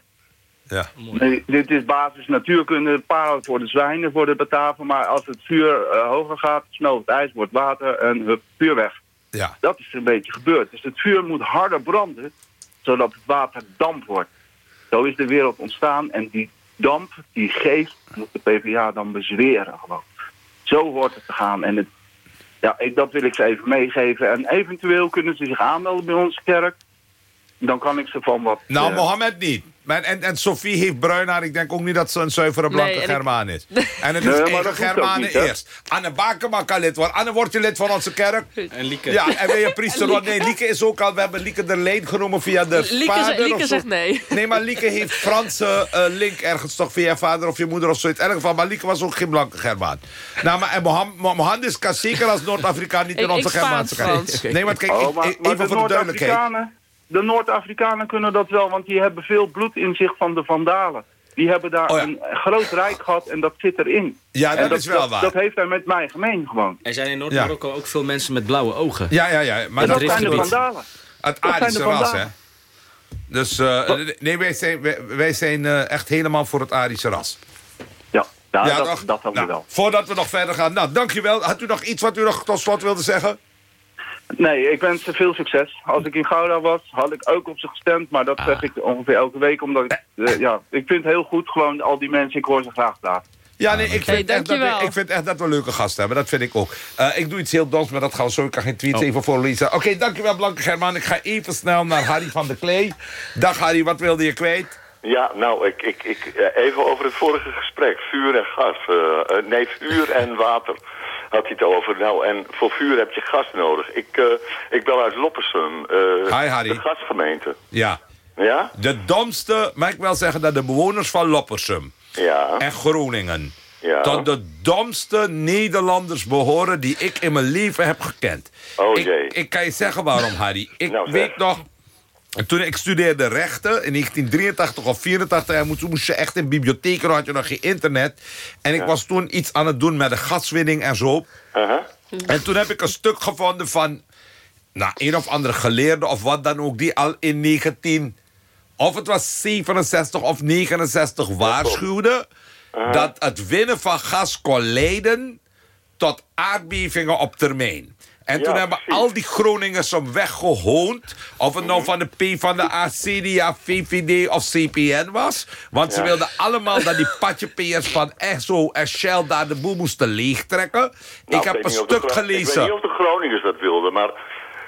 Ja. Nee, dit is basis natuurkunde, palen voor de zwijnen, voor de Bataven. Maar als het vuur eh, hoger gaat, snel het ijs, wordt water en hup, vuur weg. Ja. Dat is een beetje gebeurd. Dus het vuur moet harder branden, zodat het water damp wordt. Zo is de wereld ontstaan en die damp, die geest, moet de PvdA dan bezweren gewoon. Zo hoort het te gaan. En het, ja, ik, dat wil ik ze even meegeven. En eventueel kunnen ze zich aanmelden bij onze kerk. Dan kan ik ze van wat... Nou, eh, Mohammed niet. Maar, en, en Sophie heeft bruin haar. Ik denk ook niet dat ze een zuivere blanke Nee, en ik- Germaan is. En het is Nee, eigen ook Germanen eerst. Anne Bakema kan lid worden. Anne, word je lid van onze kerk? En Lieke. Ja, en wil je priester worden? Nee, Lieke is ook al... We hebben Lieke de Leen genomen via de Lieke, vader zegt- Lieke of zo. zegt nee. Nee, maar Lieke heeft Franse eh, link ergens toch via je vader of je moeder of zoiets. In elk geval, maar Lieke was ook geen blanke Germaan. Nou, maar en Moham- Mo- Mohammed kan zeker als Noord-Afrikaan niet in onze Germaanse kerk. Nee, kijk, Oh, maar, maar even de voor de duidelijkheid. De Noord-Afrikanen kunnen dat wel, want die hebben veel bloed in zich van de Vandalen. Die hebben daar Oh ja. een groot rijk gehad en dat zit erin. Ja, dat is wel dat, waar. Dat heeft hij met mij gemeen gewoon. Er zijn in Noord-Marokko ook veel mensen met blauwe ogen. Ja, ja, ja. Maar dat dat zijn de. Vandalen. het dat Arische ras, hè? Dus eh, nee, wij zijn, wij, wij zijn eh, echt helemaal voor het Arische ras. Ja, ja, ja, dat, toch? dat ook Nou, wel. Voordat we nog verder gaan. Nou, dankjewel. Had u nog iets wat u nog tot slot wilde zeggen? Nee, ik wens ze veel succes. Als ik in Gouda was, had ik ook op ze gestemd. Maar dat zeg ik ongeveer elke week. Omdat ik, eh, ja, ik vind het heel goed, gewoon al die mensen, ik hoor ze graag praten. Ja, nee, ik vind, Hey, echt dat ik vind echt dat we leuke gasten hebben. Dat vind ik ook. Eh, ik doe iets heel doms, maar dat gaan we zo. Ik kan geen tweets Oh. even voorlezen. Oké, dankjewel Blanke Germaan. Ik ga even snel naar Harry van der Klee. Dag Harry, wat wilde je kwijt? Ja, nou, ik, ik, ik, eh, even over het vorige gesprek. Vuur en gas. eh, eh, nee, vuur en water had hij het over. Nou, en voor vuur heb je gas nodig. Ik, eh, ik bel uit Loppersum. eh, Hi, Harry. De gasgemeente. Ja. Ja? De domste, mag ik wel zeggen, dat de bewoners van Loppersum Ja. en Groningen... Ja. tot de domste Nederlanders behoren die ik in mijn leven heb gekend. Oh, ik, jee. ik kan je zeggen waarom, Harry. Ik Nou, weet nog... Toen ik studeerde rechten in 1983 of 84, en moest, moest je echt in bibliotheken, had je nog geen internet. En ik was toen iets aan het doen met de gaswinning en zo. En toen heb ik een stuk gevonden van nou, een of andere geleerde of wat dan ook, die al in 19, of het was 67 of 69 waarschuwde dat het winnen van gas kon leiden tot aardbevingen op termijn. En Ja, toen hebben precies. al die Groningers hem weggehoond. Of het nou van de P van de A, CDA, VVD of CPN was. Want ze wilden allemaal dat die patjepeers van Esso en Shell daar de boel moesten leegtrekken. Nou, ik heb een stuk Gro- Ik weet gelezen. niet of de Groningers dat wilden, maar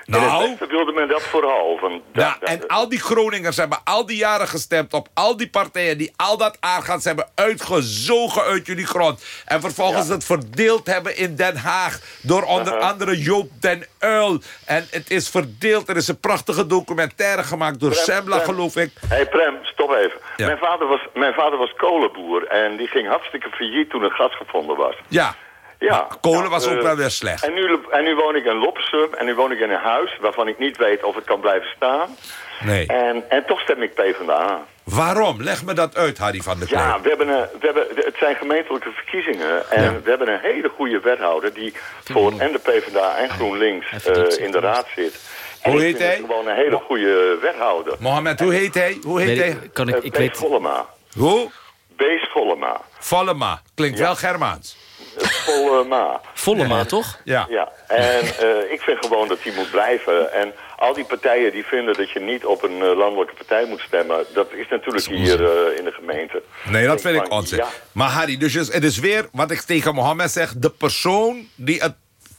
Nou. Wilde men dat vooral. Van, Ja, dat- dat- en al die Groningers hebben al die jaren gestemd op al die partijen die al dat aargaans hebben uitgezogen uit jullie grond. En vervolgens Ja. het verdeeld hebben in Den Haag door onder andere Joop den Uil. En het is verdeeld. Er is een prachtige documentaire gemaakt door Prem, Semla, Prem. geloof ik. Hé hey Prem, stop even. Ja. Mijn, vader was, mijn vader was kolenboer en die ging hartstikke failliet toen het gas gevonden was. Ja, Ja, kolen was ook eh, wel weer slecht. En nu, en nu woon ik in Loppersum en nu woon ik in een huis waarvan ik niet weet of het kan blijven staan. Nee. En, en toch stem ik PvdA. Waarom? Leg me dat uit, Harry van der Klein. Ja, we hebben een, we hebben, het zijn gemeentelijke verkiezingen. En Ja. we hebben een hele goede wethouder die voor en de PvdA en GroenLinks eh, in de raad zit. En Hoe heet hij? gewoon een hele goede wethouder. Mohammed, hoe heet hij? Hoe heet hij? ik, kan ik, Eh, ik Bees weet... Vollema. Hoe? Bees Vollema. Vallema. Klinkt Ja. wel Germaans. Eh, Vollema. Vollema, toch? Ja. Ja, en eh, ik vind gewoon dat die moet blijven. En al die partijen die vinden dat je niet op een eh, landelijke partij moet stemmen... dat is natuurlijk hier eh, in de gemeente. Nee, dat vind ik onzin. Ja, Maar Harry, dus het is weer wat ik tegen Mohammed zeg... de persoon die het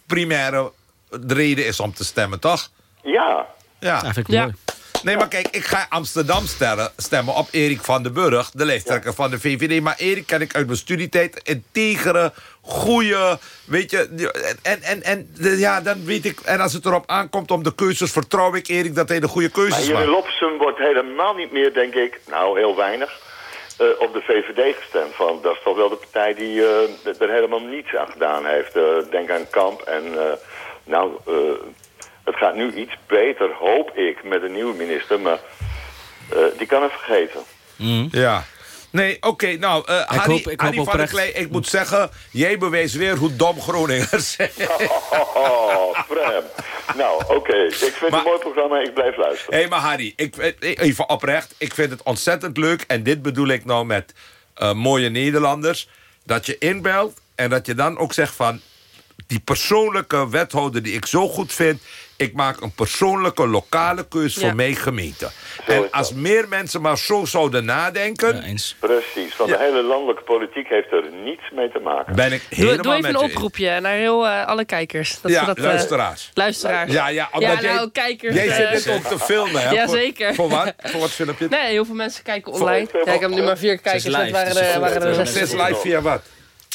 primaire de reden is om te stemmen, toch? ja, Ja. Ja, vind ik Ja. Nee, maar kijk, ik ga Amsterdam stemmen op Erik van den Burg... de lijsttrekker van de VVD. Maar Erik ken ik uit mijn studietijd. Integere, goede, weet je... En, en, en ja, dan weet ik... En als het erop aankomt om de keuzes... vertrouw ik Erik dat hij de goede maar keuzes hier in maakt. Lopsum wordt helemaal niet meer, denk ik... nou, heel weinig... eh, op de VVD gestemd. Van, dat is toch wel de partij die eh, er helemaal niets aan gedaan heeft. Eh, denk aan Kamp en... nou, het gaat nu iets beter, hoop ik, met een nieuwe minister. Maar eh, die kan het vergeten. Ja. Nee, oké, nou, eh Harry, hoop- ik Harry hoop van der Kleij, ik moet zeggen... jij bewees weer hoe dom Groningers zijn. Oh, Prem. Nou, oké. Ik vind het een mooi programma. Ik blijf luisteren. Hé, maar Harry, ik, eh, even oprecht. Ik vind het ontzettend leuk. En dit bedoel ik nou met eh, mooie Nederlanders. Dat je inbelt en dat je dan ook zegt van... die persoonlijke wethouder die ik zo goed vind... ik maak een persoonlijke lokale keus Ja. voor mijn gemeente. Zo is En dat. als meer mensen maar zo zouden nadenken... Ja, eens. Precies. Van Ja. de hele landelijke politiek heeft er niets mee te maken. ben ik Doe, helemaal doe even met een oproepje naar heel eh, alle kijkers. Dat Ja, dat, eh, luisteraars. luisteraars. Ja, ja, omdat ja jij, nou, kijkers. jij zit dit ook te filmen, hè? Ja, Voor- zeker. Voor wat? Voor wat filmpje? Nee, heel veel mensen kijken online. Ja, ik heb nu maar vier kijkers. live, Het waren dus waren volgt, eh, zes. Zes live via wat?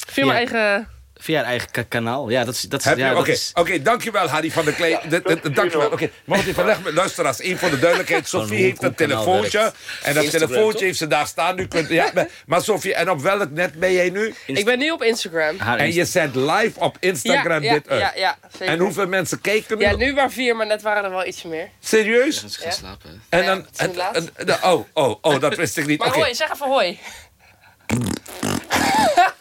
Via mijn eigen... Via je eigen ka- kanaal. Ja, dat is... Dat is, je- ja, Oké, dat is oké, dankjewel Harry van der Klee. D- d- d- Dankjewel. Oké, wat even leg me, luister als één voor de duidelijkheid. Sophie heeft een telefoontje. werkt. En dat telefoontje heeft ze daar staan. Nu kunt, ja, maar, maar Sophie, en op welk net ben jij nu? Ik ben nu op Instagram. haar En je zendt live op Instagram ja, dit uit. ja, ja, zeker. En hoeveel mensen kijken nu? Ja, nu maar vier, maar net waren er wel iets meer. Serieus? is gaan slapen. En Ja, dan... en- en- oh, oh, oh, dat wist ik niet. Maar Oké, hoi, zeg even hoi.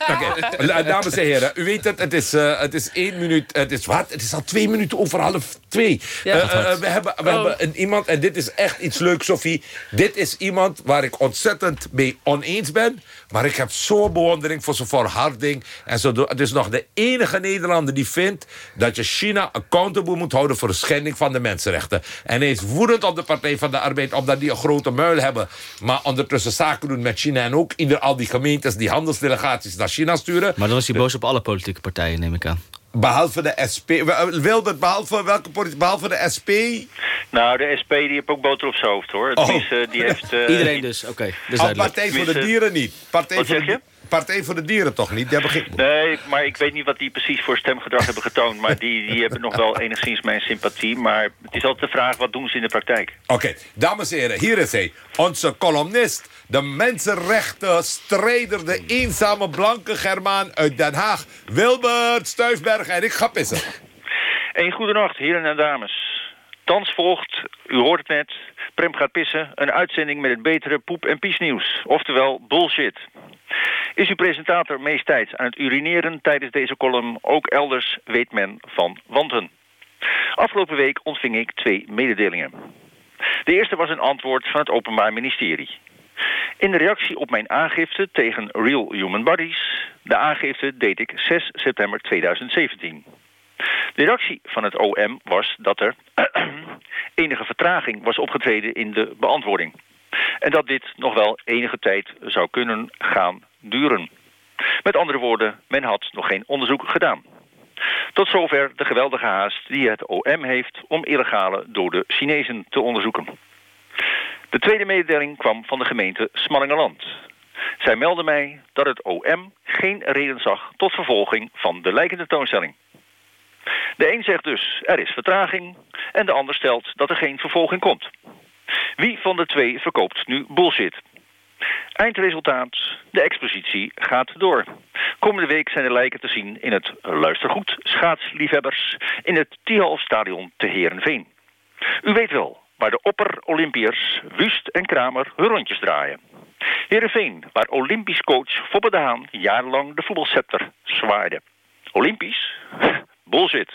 Oké, La- dames en heren, u weet het, het is, eh, het is één minuut, het is wat? Het is al twee minuten over half twee. Ja. Eh, eh, we hebben, we Oh. hebben een, iemand, en dit is echt iets leuks, Sophie. Dit is iemand waar ik ontzettend mee oneens ben. Maar ik heb zo'n bewondering voor zijn volharding. En zo, het is nog de enige Nederlander die vindt... dat je China accountable moet houden voor de schending van de mensenrechten. En hij is woedend op de Partij van de Arbeid... omdat die een grote muil hebben. Maar ondertussen zaken doen met China... en ook ieder al die gemeentes die handelsdelegaties naar China sturen. Maar dan is hij boos op alle politieke partijen, neem ik aan. Behalve de SP. Wilbert, behalve welke politiek? Behalve de SP? Nou, de SP die heeft ook boter op zijn hoofd, hoor. Oh. Tenminste, die heeft... eh, Iedereen dus, oké. Of duidelijk. Partij voor de Dieren niet? Partij Wat voor zeg de, je? Partij voor de Dieren toch niet? Die hebben geen... Nee, maar ik weet niet wat die precies voor stemgedrag hebben getoond. Maar die, die hebben nog wel enigszins mijn sympathie. Maar het is altijd de vraag, wat doen ze in de praktijk? Oké, dames en heren, hier is hij. Onze columnist, de mensenrechten strijder, de eenzame blanke Germaan uit Den Haag. Wilbert Stuifberg en ik ga pissen. Een goede nacht, heren en dames. Thans volgt, u hoort het net, Prem gaat pissen... een uitzending met het betere poep- en piesnieuws. Oftewel bullshit. Is uw presentator meestijds aan het urineren tijdens deze column... ook elders weet men van wanten. Afgelopen week ontving ik twee mededelingen. De eerste was een antwoord van het Openbaar Ministerie. In reactie op mijn aangifte tegen Real Human Bodies... de aangifte deed ik 6 september 2017... De reactie van het OM was dat er enige vertraging was opgetreden in de beantwoording. En dat dit nog wel enige tijd zou kunnen gaan duren. Met andere woorden, men had nog geen onderzoek gedaan. Tot Tot zover de geweldige haast die het OM heeft om illegale dode Chinezen te onderzoeken. De tweede mededeling kwam van de gemeente Smallingerland. Zij meldde mij dat het OM geen reden zag tot vervolging van de lijkende toonstelling. De een zegt dus er is vertraging en de ander stelt dat er geen vervolging komt. Wie van de twee verkoopt nu bullshit? Eindresultaat, de expositie gaat door. Komende week zijn de lijken te zien in het luistergoed schaatsliefhebbers in het Tialf-stadion te Herenveen. U weet wel, waar de opper-Olympiërs Wust en Kramer hun rondjes draaien. Heerenveen, waar Olympisch coach Fobbe de Haan jarenlang de voetbalscepter zwaaide. Olympisch? Bullshit.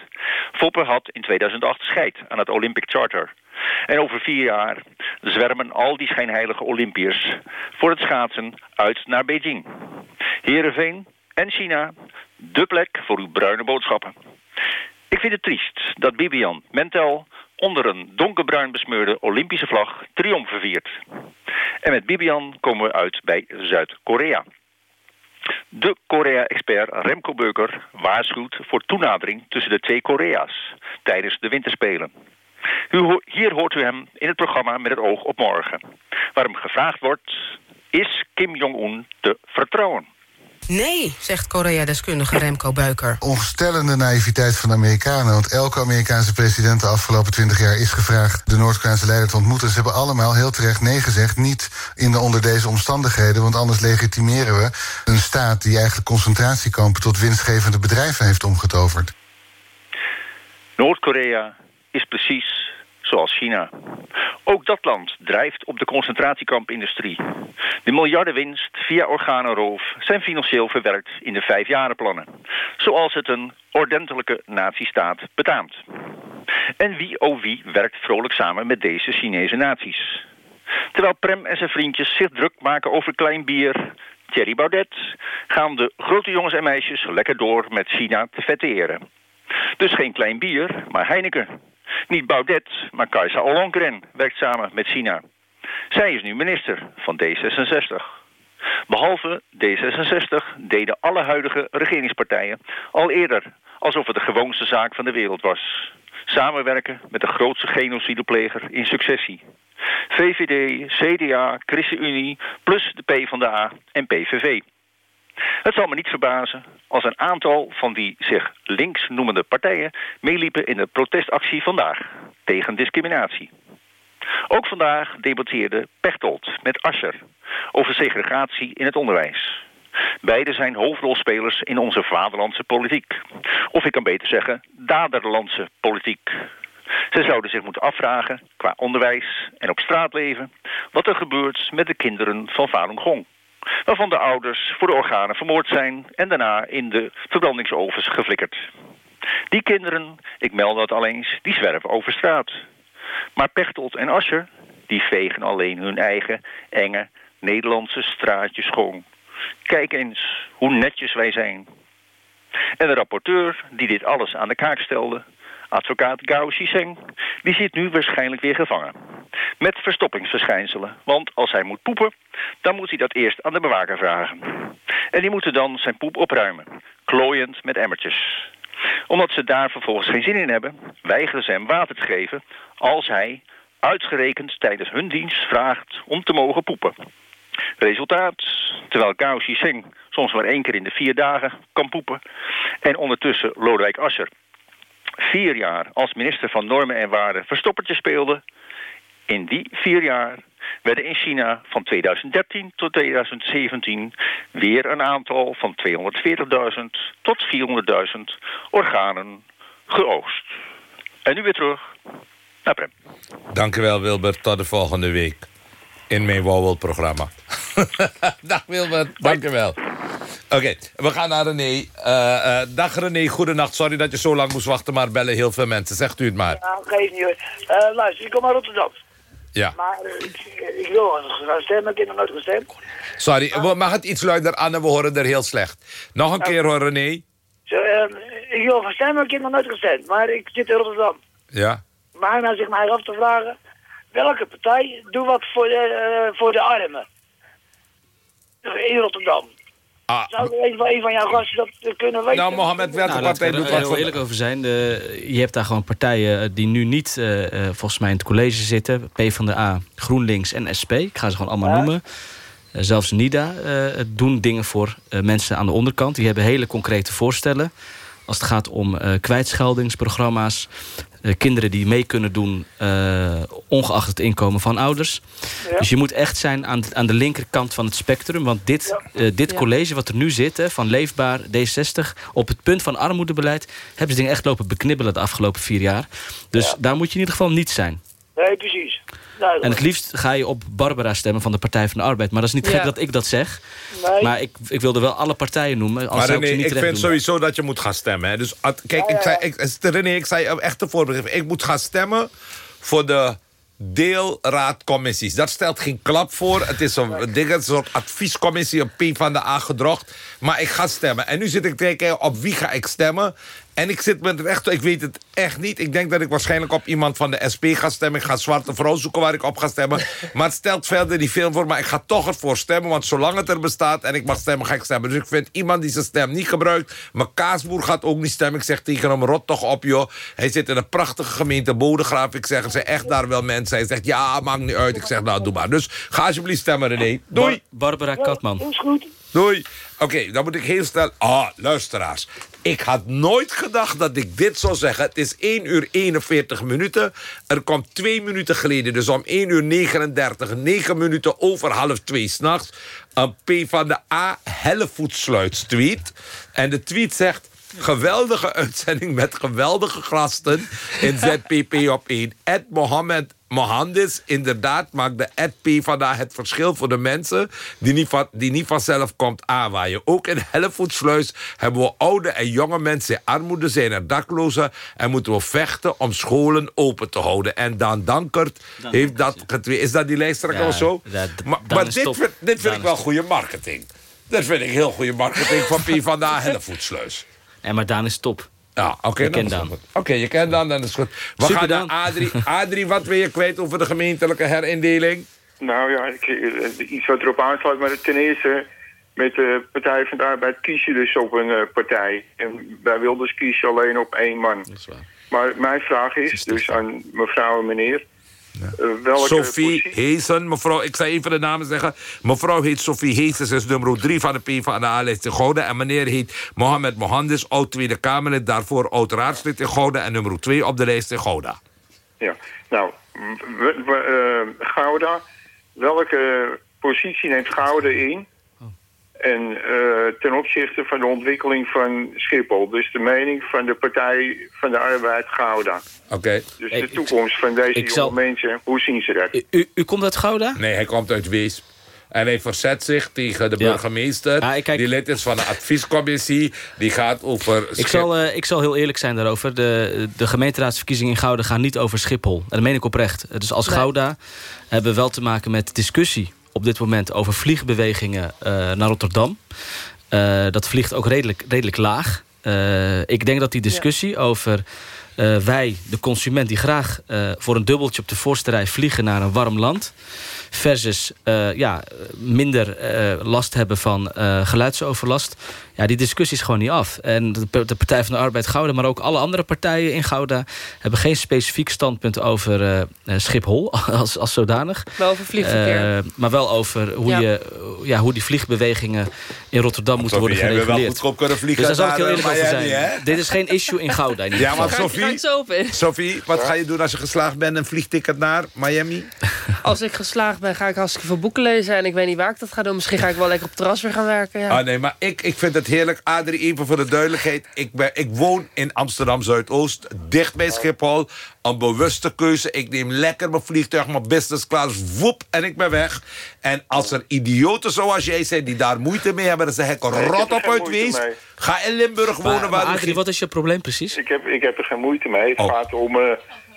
Foppe had in 2008 scheid aan het Olympic Charter. En over vier jaar zwermen al die schijnheilige Olympiërs voor het schaatsen uit naar Beijing. Heerenveen en China, de plek voor uw bruine boodschappen. Ik vind het triest dat Bibian Mentel onder een donkerbruin besmeurde Olympische vlag triomfen viert. En met Bibian komen we uit bij Zuid-Korea. De Korea-expert Remco Beuker waarschuwt voor toenadering tussen de twee Korea's tijdens de winterspelen. hier hoort u hem in het programma Met het oog op morgen, waar hem gevraagd wordt, is Kim Jong-un te vertrouwen? Nee, zegt Korea-deskundige Remco Beuker. Ongestellende naïviteit van de Amerikanen. Want elke Amerikaanse president de afgelopen twintig jaar is gevraagd de Noord-Koreaanse leider te ontmoeten. Ze hebben allemaal heel terecht nee gezegd. Niet in de, onder deze omstandigheden, want anders legitimeren we een staat die eigenlijk concentratiekampen tot winstgevende bedrijven heeft omgetoverd. Noord-Korea is precies zoals China. Ook dat land drijft op de concentratiekampindustrie. De miljardenwinst via organenroof zijn financieel verwerkt in de vijfjarenplannen. Zoals het een ordentelijke nazistaat betaamt. En wie oh wie werkt vrolijk samen met deze Chinese naties. Terwijl Prem en zijn vriendjes zich druk maken over klein bier... Thierry Baudet, gaan de grote jongens en meisjes lekker door met China te vetteren. Dus geen klein bier, maar Heineken. Niet Baudet, maar Kajsa Ollongren werkt samen met China. Zij is nu minister van D66. Behalve D66 deden alle huidige regeringspartijen al eerder alsof het de gewoonste zaak van de wereld was. Samenwerken met de grootste genocidepleger in successie. VVD, CDA, ChristenUnie, plus de PvdA en PVV. Het zal me niet verbazen als een aantal van die zich links noemende partijen meeliepen in de protestactie vandaag tegen discriminatie. Ook vandaag debatteerde Pechtold met Ascher over segregatie in het onderwijs. Beide zijn hoofdrolspelers in onze vaderlandse politiek. Of ik kan beter zeggen, daderlandse politiek. Ze zouden zich moeten afvragen, qua onderwijs en op straat leven... wat er gebeurt met de kinderen van Falun Gong waarvan de ouders voor de organen vermoord zijn en daarna in de verbrandingsovens geflikkerd. Die kinderen, ik meld dat al eens, die zwerven over straat. Maar Pechtold en Ascher, die vegen alleen hun eigen enge Nederlandse straatjes schoon. Kijk eens hoe netjes wij zijn. En de rapporteur die dit alles aan de kaak stelde, advocaat Gao Shisheng, die zit nu waarschijnlijk weer gevangen. Met verstoppingsverschijnselen, want als hij moet poepen, dan moet hij dat eerst aan de bewaker vragen. En die moeten dan zijn poep opruimen, klooiend met emmertjes. Omdat ze daar vervolgens geen zin in hebben, weigeren ze hem water te geven als hij uitgerekend tijdens hun dienst vraagt om te mogen poepen. Resultaat, terwijl Gao Shisheng soms maar één keer in de vier dagen kan poepen... en ondertussen Lodewijk Asscher vier jaar als minister van Normen en Waarden verstoppertje speelde... in die vier jaar werden in China van 2013 tot 2017 weer een aantal van 240.000 tot 400.000 organen geoogst. En nu weer terug naar Prem. Dank u wel, Wilbert. Tot de volgende week in mijn Wauwel-programma. Dag Wilbert, dank u wel. Oké, we gaan naar René. Uh, uh, dag René, goedenacht. Sorry dat je zo lang moest wachten, maar bellen heel veel mensen. Zegt u het maar. Ja, geef niet hoor. Uh, luister, ik kom uit Rotterdam. Ja. Maar ik, ik, wil gaan stemmen, ik heb nog nooit gestemd. Sorry, mag het iets luider aan en we horen er heel slecht. Nog een keer hoor, René. Zo, ik wil gaan stemmen, ik heb nog nooit gestemd. Maar ik zit in Rotterdam. Ja. Maar nou zich mij af te vragen... welke partij doet wat voor de, voor de armen? In Rotterdam. Ah, Zou er een van, een van jouw gasten dat kunnen weten? Nou, Mohammed, welke Nou, partij ik er doet wat heel eerlijk over zijn. De, je hebt daar gewoon partijen eh, die nu niet eh, eh, volgens mij in het college zitten. PvdA, GroenLinks en SP. Ik ga ze gewoon allemaal Ja. noemen. Eh, zelfs NIDA eh, doen dingen voor eh, mensen aan de onderkant. Die hebben hele concrete voorstellen. Als het gaat om eh, kwijtscheldingsprogramma's. eh, kinderen die mee kunnen doen, eh, ongeacht het inkomen van ouders. Ja. Dus je moet echt zijn aan, aan de linkerkant van het spectrum. Want dit, eh, dit Ja. college wat er nu zit, hè, van Leefbaar, D60... op het punt van armoedebeleid... hebben ze dingen echt lopen beknibbelen de afgelopen vier jaar. Dus daar moet je in ieder geval niet zijn. Nee, precies. En het liefst ga je op Barbara stemmen van de Partij van de Arbeid. Maar dat is niet Ja. gek dat ik dat zeg. Nee. Maar ik, ik wilde wel alle partijen noemen. Als Maar ik René, ze niet ik vind doen. sowieso dat je moet gaan stemmen. Hè. Dus at- kijk, Ja, ik ja, zei, ik, René, ik zei echt te voorbeeld. Ik moet gaan stemmen voor de deelraadcommissies. Dat stelt geen klap voor. Het is een, ding, het is een soort adviescommissie, een P van de A gedrocht. Maar ik ga stemmen. En nu zit ik te kijken op wie ga ik stemmen. En ik zit met het echt, ik weet het echt niet. Ik denk dat ik waarschijnlijk op iemand van de SP ga stemmen. Ik ga Zwarte Vrouw zoeken waar ik op ga stemmen. Maar het stelt verder niet veel voor. Maar ik ga toch ervoor stemmen. Want zolang het er bestaat en ik mag stemmen, ga ik stemmen. Dus ik vind iemand die zijn stem niet gebruikt. Mijn kaasboer gaat ook niet stemmen. Ik zeg tegen hem, rot toch op joh. Hij zit in een prachtige gemeente Bodegraaf. Ik zeg, er zijn echt daar wel mensen. Hij zegt, ja, maakt niet uit. Ik zeg, nou, doe maar. Dus ga alsjeblieft stemmen, René. Doei. Bar- Barbara Katman. Is goed. Doei. Oké, dan moet ik heel snel... Ah, luisteraars. Ik had nooit gedacht dat ik dit zou zeggen. Het is 1 uur 41 minuten. Er komt twee minuten geleden, dus om 1 uur 39... 9 minuten over half 2 s'nachts... een P van de A Hellevoetsluits tweet. En de tweet zegt... Geweldige uitzending met geweldige gasten in ZPP op 1. Ed Mohammed Mohandis, inderdaad, maakt de Ed P vandaag het verschil voor de mensen die niet, van, die niet vanzelf komt aanwaaien. Ook in Hellevoetsluis hebben we oude en jonge mensen in armoede, zijn er daklozen en moeten we vechten om scholen open te houden. En Dan Dankert heeft dat getweet. Is dat die lijsttrekker Ja, of zo? ja, d- maar Daan maar dit, top. vind, dit vind Daan ik wel goede marketing. Dat vind ik heel goede marketing van P van de Hellevoetsluis. En maar Daan is top. Ja, oké. Ik dan. Oké, je kent dan, dan is goed. We Super, gaan naar Daan. Adrie. Adrie, wat wil je kwijt over de gemeentelijke herindeling? Nou ja, ik, eh, iets wat erop aansluit. Maar ten eerste, met de Partij van de Arbeid kies je dus op een eh, partij. En bij Wilders kies je alleen op één man. Dat is waar. Maar mijn vraag is, dus aan mevrouw en meneer... eh, welke Sophie positie- Heesen. Mevrouw, ik zal even de namen zeggen. Mevrouw heet Sophie Heesen, ze is nummer 3 van de P van de A-lijst in Gouden. En meneer heet Mohamed Mohandis, oud Tweede Kamerlid. Daarvoor oud raadslid in Gouden. En nummer 2 op de lijst in Gouda. Ja, nou, w- w- eh, Gouda, welke positie neemt Gouda in? En eh, ten opzichte van de ontwikkeling van Schiphol. Dus de mening van de Partij van de Arbeid Gouda. Oké. Dus de toekomst van deze jonge zal- mensen, hoe zien ze dat? U- U, komt uit Gouda? Nee, hij komt uit Wees. En hij verzet zich tegen de Ja. burgemeester. Ja, kijk- Die lid is van de adviescommissie. Die gaat over... Ik zal, eh, ik zal heel eerlijk zijn daarover. De, de gemeenteraadsverkiezingen in Gouda gaan niet over Schiphol. En dat meen ik oprecht. Dus als Gouda hebben we wel te maken met discussie op dit moment over vliegbewegingen eh, naar Rotterdam. Eh, dat vliegt ook redelijk, redelijk laag. Eh, ik denk dat die discussie over wij, de consument... die graag voor een dubbeltje op de voorste rij vliegen naar een warm land... versus eh, ja, minder eh, last hebben van eh, geluidsoverlast... ja, die discussie is gewoon niet af. En de, de Partij van de Arbeid Gouda, maar ook alle andere partijen in Gouda... hebben geen specifiek standpunt over Schiphol als, als zodanig. Wel over vliegverkeer. Eh, maar wel over hoe, Ja. je, ja, hoe die vliegbewegingen in Rotterdam moeten worden jij bent wel gereguleerd. goedkoop kunnen vliegen Dus daar zal ik heel eerlijk over zijn. Dit is geen issue in Gouda. in Ja, maar Sophie. Sophie, wat ga je doen als je geslaagd bent? Een vliegticket naar Miami? Als ik geslaagd ben, ga ik hartstikke veel boeken lezen. En ik weet niet waar ik dat ga doen. Misschien ga ik wel lekker op het terras weer gaan werken. Ja. Ah, nee, maar ik, ik vind het heerlijk. Adrie, even voor de duidelijkheid. Ik, ben, ik woon in Amsterdam Zuidoost, dicht bij Schiphol. Een bewuste keuze. Ik neem lekker mijn vliegtuig, mijn business class, woep, en ik ben weg. En als er idioten zoals jij zijn die daar moeite mee hebben, dan zeg ik rot op uit Wees. Ga in Limburg wonen. Maar, waar maar Adrie, wat is je probleem precies? Ik heb, ik heb er geen moeite mee. Het Oh. gaat om... eh,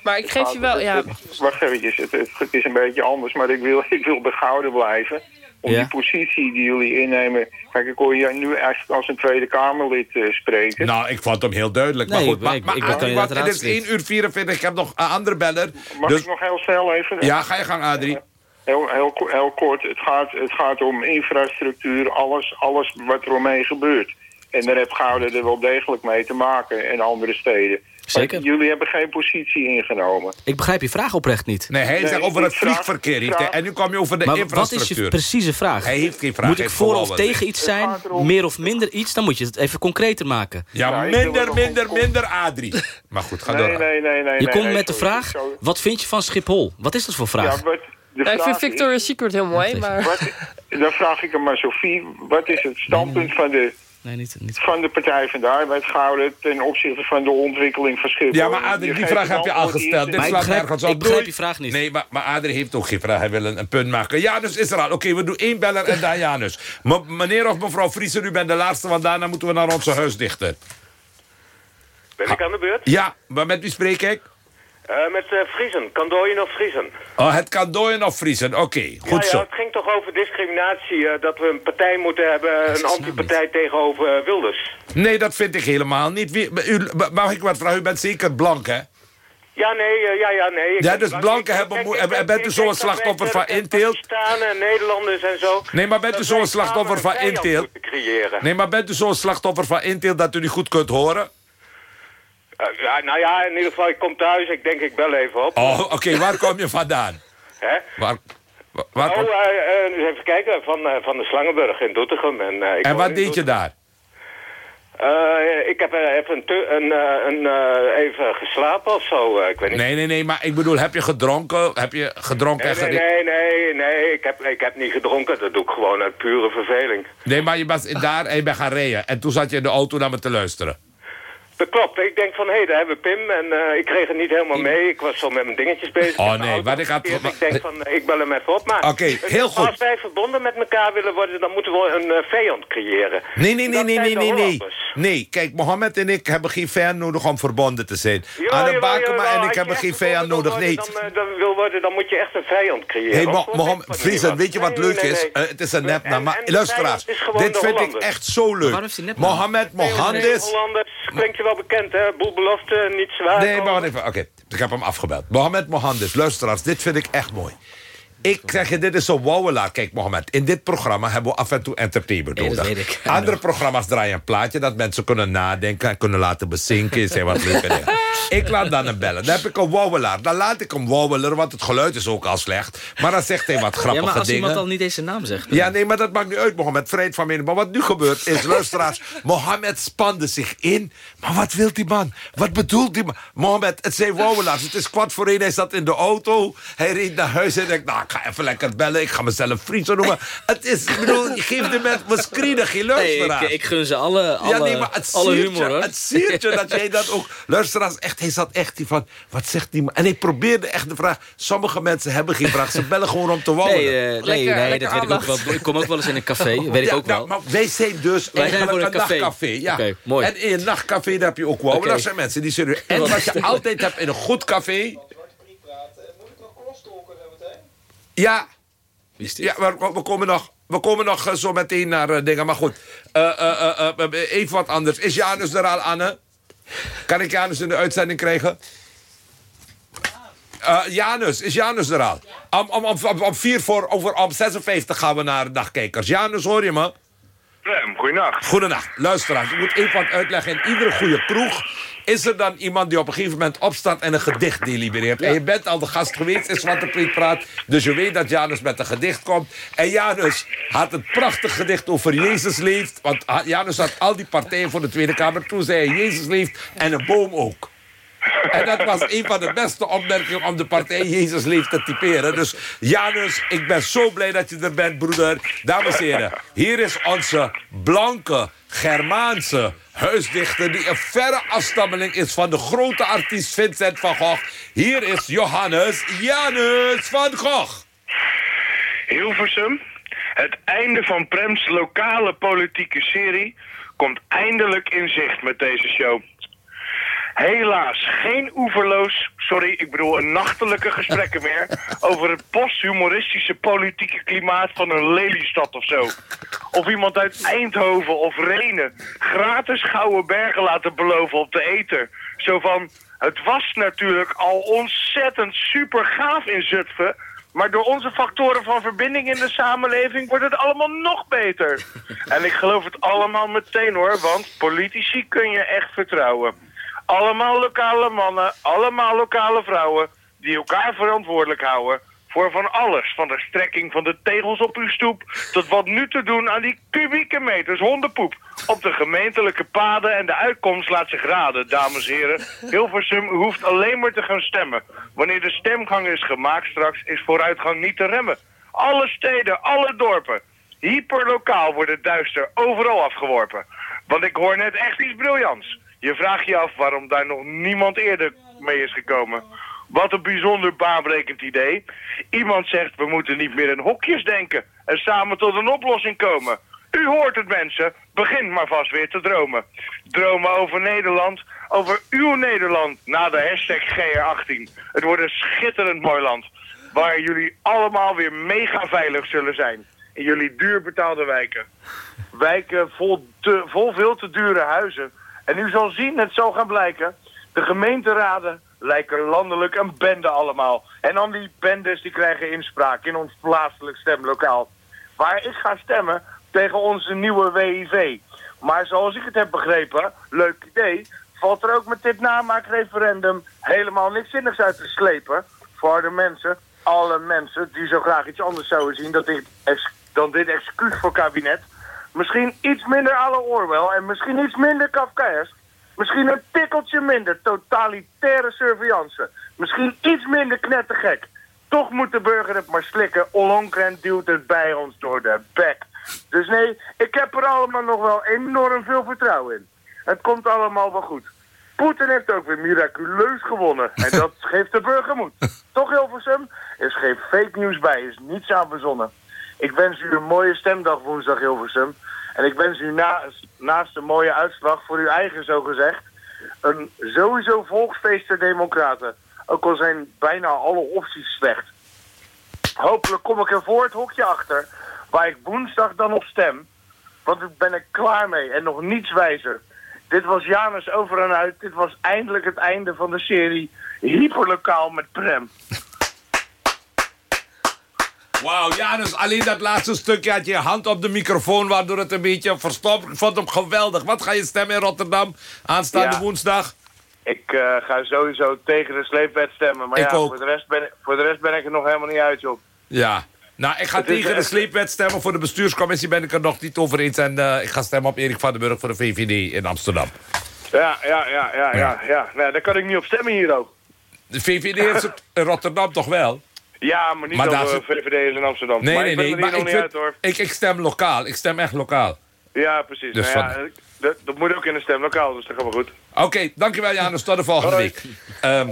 Maar ik geef je wel... Ja, Wacht eventjes, het, het, het is een beetje anders, maar ik wil, ik wil behouden blijven. Om Ja. die positie die jullie innemen... Kijk, ik hoor je nu echt als een Tweede Kamerlid eh, spreken. Nou, ik vond hem heel duidelijk. maar goed, ik- maar, ik- maar ik kandidaat want het is raadslid. 1 uur 44. Ik heb nog een andere beller. Mag Dus, ik nog heel snel even? ja, ga je gang, Adrie. Heel, heel, heel kort, het gaat, het gaat om infrastructuur, alles, alles wat er omheen gebeurt. En daar heeft Gouden er wel degelijk mee te maken en andere steden. Zeker. Maar jullie hebben geen positie ingenomen. Ik begrijp je vraag oprecht niet. Nee, hij Nee, zegt over het vraag- vliegverkeer. heeft En nu kom je over de Maar wat is infrastructuur. je precieze vraag? Hij heeft geen vraag. Moet ik voor of tegen iets zijn? Meer of minder iets? Dan moet je het even concreter maken. Ja, minder, er minder, minder, Adrie. Maar goed, ga Nee, door. nee, nee, nee. Je komt nee, met de vraag, sorry. wat vind je van Schiphol? Wat is dat voor vraag? Ja, Ja, ik vind Victoria's Secret heel mooi, maar... Wat, dan vraag ik hem maar, Sophie, wat is het standpunt van de, Nee, niet. niet. van de Partij van de Arbeid Gouden ten opzichte van de ontwikkeling van Schiphol? Ja, maar Adrie, die vraag heb je al die gesteld. Dit slaat begrijp- nergens op. ik begrijp Doei. je vraag niet. Nee, maar, maar Adrie heeft ook geen vraag. Hij wil een, een punt maken. Janus is er al. Oké, we doen één beller en dan Janus. M- meneer of mevrouw Vrieser, u bent de laatste, want daarna moeten we naar onze huisdichter. Ben ik aan de beurt? Ja, maar met wie spreek ik? Eh, met eh Friesen. Kandooien of Friesen? Oh, het kan dooien of vriezen. Oké, goed ja, ja, zo. het ging toch over discriminatie. eh, dat we een partij moeten hebben, een antipartij tegenover eh, Wilders. Nee, dat vind ik helemaal niet. Wie, u, mag ik wat vragen? U bent zeker blank, hè? Ja, nee, ja, ja, nee. Ik Ja, dus blank. blanken hebben kijk, bent u zo'n slachtoffer van inteelt? En Nederlanders en zo. Nee, maar bent u zo'n slachtoffer van inteelt? Nee, maar bent u zo'n slachtoffer van inteelt dat u niet goed kunt horen? Eh, ja, nou ja, in ieder geval, ik kom thuis. Ik denk, ik bel even op. Oh, oké, waar kom je vandaan? Hè? Waar, wa- waar Oh, kom- eh, eh, even kijken, van, van de Slangenburg in Doetinchem. En, ik en wat deed je daar? Ik heb even, een, een, een, even geslapen of zo. ik weet niet. Nee, nee, nee, maar ik bedoel, heb je gedronken? Heb je gedronken Nee, en nee, nee, nee, nee, ik heb, ik heb niet gedronken. Dat doe ik gewoon uit pure verveling. Nee, maar je was daar en je bent gaan rijden. En toen zat je in de auto naar me te luisteren. Dat klopt. Ik denk van, hé, daar hebben we Pim. En eh, ik kreeg het niet helemaal mee. Ik was zo met mijn dingetjes bezig. Oh, nee, wat ik had-. Ik denk van, eh, ik bel hem even op. Maar Oké, heel goed. als wij verbonden met elkaar willen worden... dan moeten we een eh, vijand creëren. Nee, nee, nee, nee, nee, nee, nee. Nee, kijk, Mohammed en ik hebben geen vijand nodig om verbonden te zijn. Jawel, Anne Bakema en ik hebben geen vijand nodig. Nee, Dan, dan wil worden, dan moet je echt een vijand creëren. Hey, Mo Mohammed, Friesen, weet je wat Nee, leuk nee, is? nee. Het is een nepnaam, maar luisteraars, dit vind ik echt zo leuk. Mohammed Mohandes... Hollanders, klinkt je wel bekend, hè? Boel belofte, niet zwaar. Nee, maar even. Oké, ik heb hem afgebeld. Mohammed Mohandes, luisteraars, dit vind ik echt mooi. Ik zeg je, dit is zo'n wauwelaar. Kijk, Mohammed, in dit programma hebben we af en toe entertainment Nee, dat nodig. weet ik. Andere programma's draaien een plaatje dat mensen kunnen nadenken... en kunnen laten bezinken. Zijn wat leuke dingen. Ik laat dan hem bellen. Dan heb ik een wauwelaar. Dan laat ik hem wauwelen, want het geluid is ook al slecht. Maar dan zegt hij wat Ja, grappige maar als dingen. iemand al niet eens zijn naam zegt. Ja, nee, maar dat maakt niet uit, Mohammed. Vrijheid van mening. Maar wat nu gebeurt is, luisteraars... Mohammed spande zich in. Maar wat wil die man? Wat bedoelt die man? Mohammed, het zijn wauwelaars. Het is kwart voor één. Hij zat in de auto. Hij reed naar huis en denkt... Nou, ik ga even lekker bellen. Ik ga mezelf Friese noemen. Het is, ik bedoel, je geeft de mensen... Screenen geen Nee, luisteraars. ik, ik gun ze alle, alle, ja, nee, maar het alle humor, je. Het siert je dat jij dat ook... Luisteraars, echt, hij zat echt die van... Wat zegt die man? En ik probeerde echt de vraag... Sommige mensen hebben geen vraag. Ze bellen gewoon om te wauwelen. Nee, eh, nee, Lekker, nee lekker dat weet ik ook wel. Ik kom ook wel eens in een café, weet ik Ja, ook nou, wel. maar wij zijn dus Wij voor een een café. nachtcafé. Ja. Oké, mooi. En in een nachtcafé daar heb je ook wauw. Oké. Dat zijn mensen die serieus... En wat je altijd hebt in een goed café... Ja, Wie is dit? ja we, we komen nog, we komen nog eh, zo meteen naar eh, dingen. Maar goed, eh, eh, even wat anders. Is Janus er al, Anne? Kan ik Janus in de uitzending krijgen? Eh, Janus, is Janus er al? Om, om, om, om, om vier voor, over, om 56 gaan we naar Dagkijkers. Janus, hoor je me? Prem, goeienacht. Goedenacht. Luisteraars, ik moet even wat uitleggen. In iedere goede kroeg is er dan iemand die op een gegeven moment opstaat en een gedicht delibereert. En je bent al de gast geweest in Zwarte Priet Praat. Dus je weet dat Janus met een gedicht komt. En Janus had een prachtig gedicht over Jezus leeft. Want Janus had al die partijen voor de Tweede Kamer. Toen zei hij Jezus leeft en een boom ook. En dat was een van de beste opmerkingen om de partij Jezus leeft te typeren. Dus Janus, ik ben zo blij dat je er bent, broeder. Dames en heren, hier is onze blanke, Germaanse huisdichter... die een verre afstammeling is van de grote artiest Vincent van Gogh. Hier is Johannes Janus van Gogh. Hilversum, het einde van Prems lokale politieke serie komt eindelijk in zicht met deze show. Helaas geen oeverloos, sorry, ik bedoel een nachtelijke gesprekken meer... over het posthumoristische politieke klimaat van een Lelystad of zo. Of iemand uit Eindhoven of Renen gratis gouden bergen laten beloven op de eten. Zo van, het was natuurlijk al ontzettend super gaaf in Zutphen... Maar door onze factoren van verbinding in de samenleving wordt het allemaal nog beter. En ik geloof het allemaal meteen hoor, want politici kun je echt vertrouwen. Allemaal lokale mannen, allemaal lokale vrouwen, die elkaar verantwoordelijk houden voor van alles. Van de strekking van de tegels op uw stoep... tot wat nu te doen aan die kubieke meters hondenpoep. Op de gemeentelijke paden en de uitkomst laat zich raden, dames en heren. Hilversum, hoeft alleen maar te gaan stemmen. Wanneer de stemgang is gemaakt straks, is vooruitgang niet te remmen. Alle steden, alle dorpen, hyperlokaal worden duister overal afgeworpen. Want ik hoor net echt iets briljants. Je vraagt je af waarom daar nog niemand eerder mee is gekomen. Wat een bijzonder baanbrekend idee. Iemand zegt we moeten niet meer in hokjes denken en samen tot een oplossing komen. U hoort het mensen, begin maar vast weer te dromen. Dromen over Nederland, over uw Nederland na de hashtag GR18. Het wordt een schitterend mooi land, waar jullie allemaal weer mega veilig zullen zijn. In jullie duur betaalde wijken. Wijken vol, te, vol veel te dure huizen. En u zal zien, het zal gaan blijken, de gemeenteraden lijken landelijk een bende allemaal. En dan die bendes die krijgen inspraak in ons plaatselijk stemlokaal. Waar ik ga stemmen tegen onze nieuwe WIV. Maar zoals ik het heb begrepen, leuk idee, valt er ook met dit namaakreferendum helemaal niks zinnigs uit te slepen. Voor de mensen, alle mensen die zo graag iets anders zouden zien dan dit, dan dit excuus voor kabinet. Misschien iets minder alle Orwell en misschien iets minder Kafkaers. Misschien een tikkeltje minder totalitaire surveillance. Misschien iets minder knettergek. Toch moet de burger het maar slikken. Ollongren duwt het bij ons door de bek. Dus nee, ik heb er allemaal nog wel enorm veel vertrouwen in. Het komt allemaal wel goed. Poetin heeft ook weer miraculeus gewonnen. En dat geeft de burger moed. Toch Hilversum? Er is geen fake news bij, is niets aan verzonnen. Ik wens u een mooie stemdag woensdag Hilversum. En ik wens u na, naast een mooie uitslag voor uw eigen zogezegd... een sowieso volksfeest der democraten. Ook al zijn bijna alle opties slecht. Hopelijk kom ik er voor het hokje achter... waar ik woensdag dan op stem. Want ik ben er klaar mee en nog niets wijzer. Dit was Janus over en uit. Dit was eindelijk het einde van de serie Hyperlokaal met Prem. Wauw, ja, dus alleen dat laatste stukje had je hand op de microfoon... waardoor het een beetje verstopt. Ik vond hem geweldig. Wat ga je stemmen in Rotterdam aanstaande Ja. woensdag? Ik eh, ga sowieso tegen de sleepwet stemmen. Maar Ik ja, ook. Voor, de rest ben, voor de rest ben ik er nog helemaal niet uit, joh. Ja. Nou, ik ga is tegen de sleepwet stemmen. Voor de bestuurscommissie ben ik er nog niet over eens. En eh, ik ga stemmen op Erik van den Burg voor de VVD in Amsterdam. Ja, ja, ja, ja, ja. ja. Nou, daar kan ik niet op stemmen hier ook. De VVD heeft het in Rotterdam toch wel? Ja, maar niet Maar op daar eh, VVD'ers in Amsterdam. Nee, maar nee, ik ben nee. er hier Maar nog ik, niet vind- uit, hoor. ik, ik stem lokaal. Ik stem echt lokaal. Ja, precies. Dus nou ja, van- dat, dat moet ook in een stemlokaal, dus dat gaat wel goed. Oké, dankjewel Janus. Tot de volgende Hoi. week. Ehm,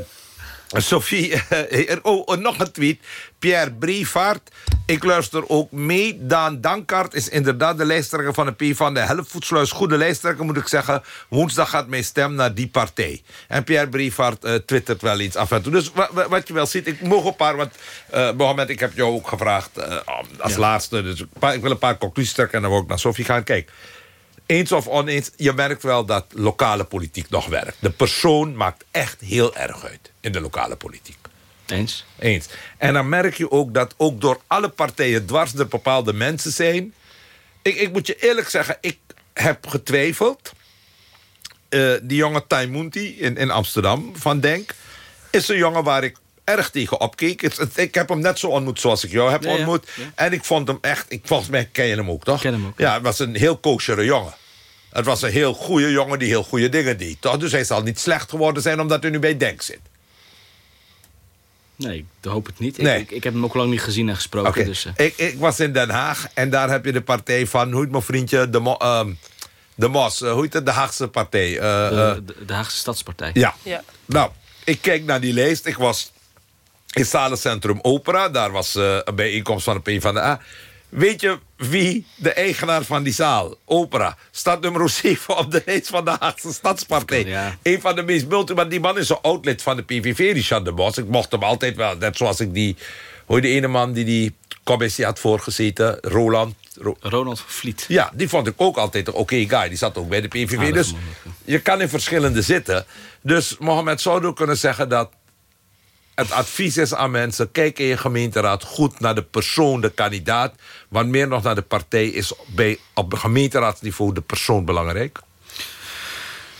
Sophie, eh, er- oh, oh, nog een tweet. Pierre Brievaart. Ik luister ook mee. Daan Dankart is inderdaad de lijsttrekker van de P van de Helftvoetsluis. Goede lijsttrekker moet ik zeggen. Woensdag gaat mijn stem naar die partij. En Pierre Brievaart eh, twittert wel iets af en toe. Dus wa- wa- wat je wel ziet, ik mogen een paar... Want Mohamed, ik heb jou ook gevraagd eh, als laatste. Dus paar- ik wil een paar conclusies trekken en dan wil ik naar Sophie gaan. Kijk, eens of oneens, je merkt wel dat lokale politiek nog werkt. De persoon maakt echt heel erg uit in de lokale politiek. Eens. Eens. En dan merk je ook dat ook door alle partijen dwars er bepaalde mensen zijn. Ik, ik moet je eerlijk zeggen, ik heb getwijfeld. Eh, die jonge Taimunti in, in Amsterdam van Denk... is een jongen waar ik erg tegen opkeek. Ik heb hem net zo ontmoet zoals ik jou heb Ja, ja. ontmoet. En ik vond hem echt... Ik, volgens mij ken je hem ook, toch? Ken hem ook, Ja, het was een heel koshere jongen. Het was een heel goede jongen die heel goede dingen deed. Toch? Dus hij zal niet slecht geworden zijn omdat hij nu bij Denk zit. Nee, ik hoop het niet. Nee. Ik, ik, ik heb hem ook lang niet gezien en gesproken. Dus, eh, ik, ik was in Den Haag en daar heb je de partij van... hoe heet mijn vriendje, de, Mo- ehm, de Mos, eh, hoe heet het, de Haagse partij? eh, eh, de, de, de Haagse Stadspartij. ja. Ja. Nou, ik kijk naar die lijst. Ik was in Zalencentrum Opera. Daar was eh, een bijeenkomst van de PvdA. Weet je wie de eigenaar van die zaal, Opera... staat nummer 7 op de lijst van de Haagse Stadspartij. Ja. Een van de meest multi... Maar die man is een oud-lid van de PVV, Richard de Bos. Ik mocht hem altijd wel, net zoals ik die... Hoe die ene man die die commissie had voorgezeten, Roland... Ro- Ronald Vliet. ja, die vond ik ook altijd een oké guy. Die zat ook bij de PVV. Aardige Dus je kan in verschillende zitten. Dus Mohammed zou ook kunnen zeggen dat... het advies is aan mensen... kijk in je gemeenteraad goed naar de persoon, de kandidaat. Want meer nog naar de partij is bij, op gemeenteraadsniveau de persoon belangrijk.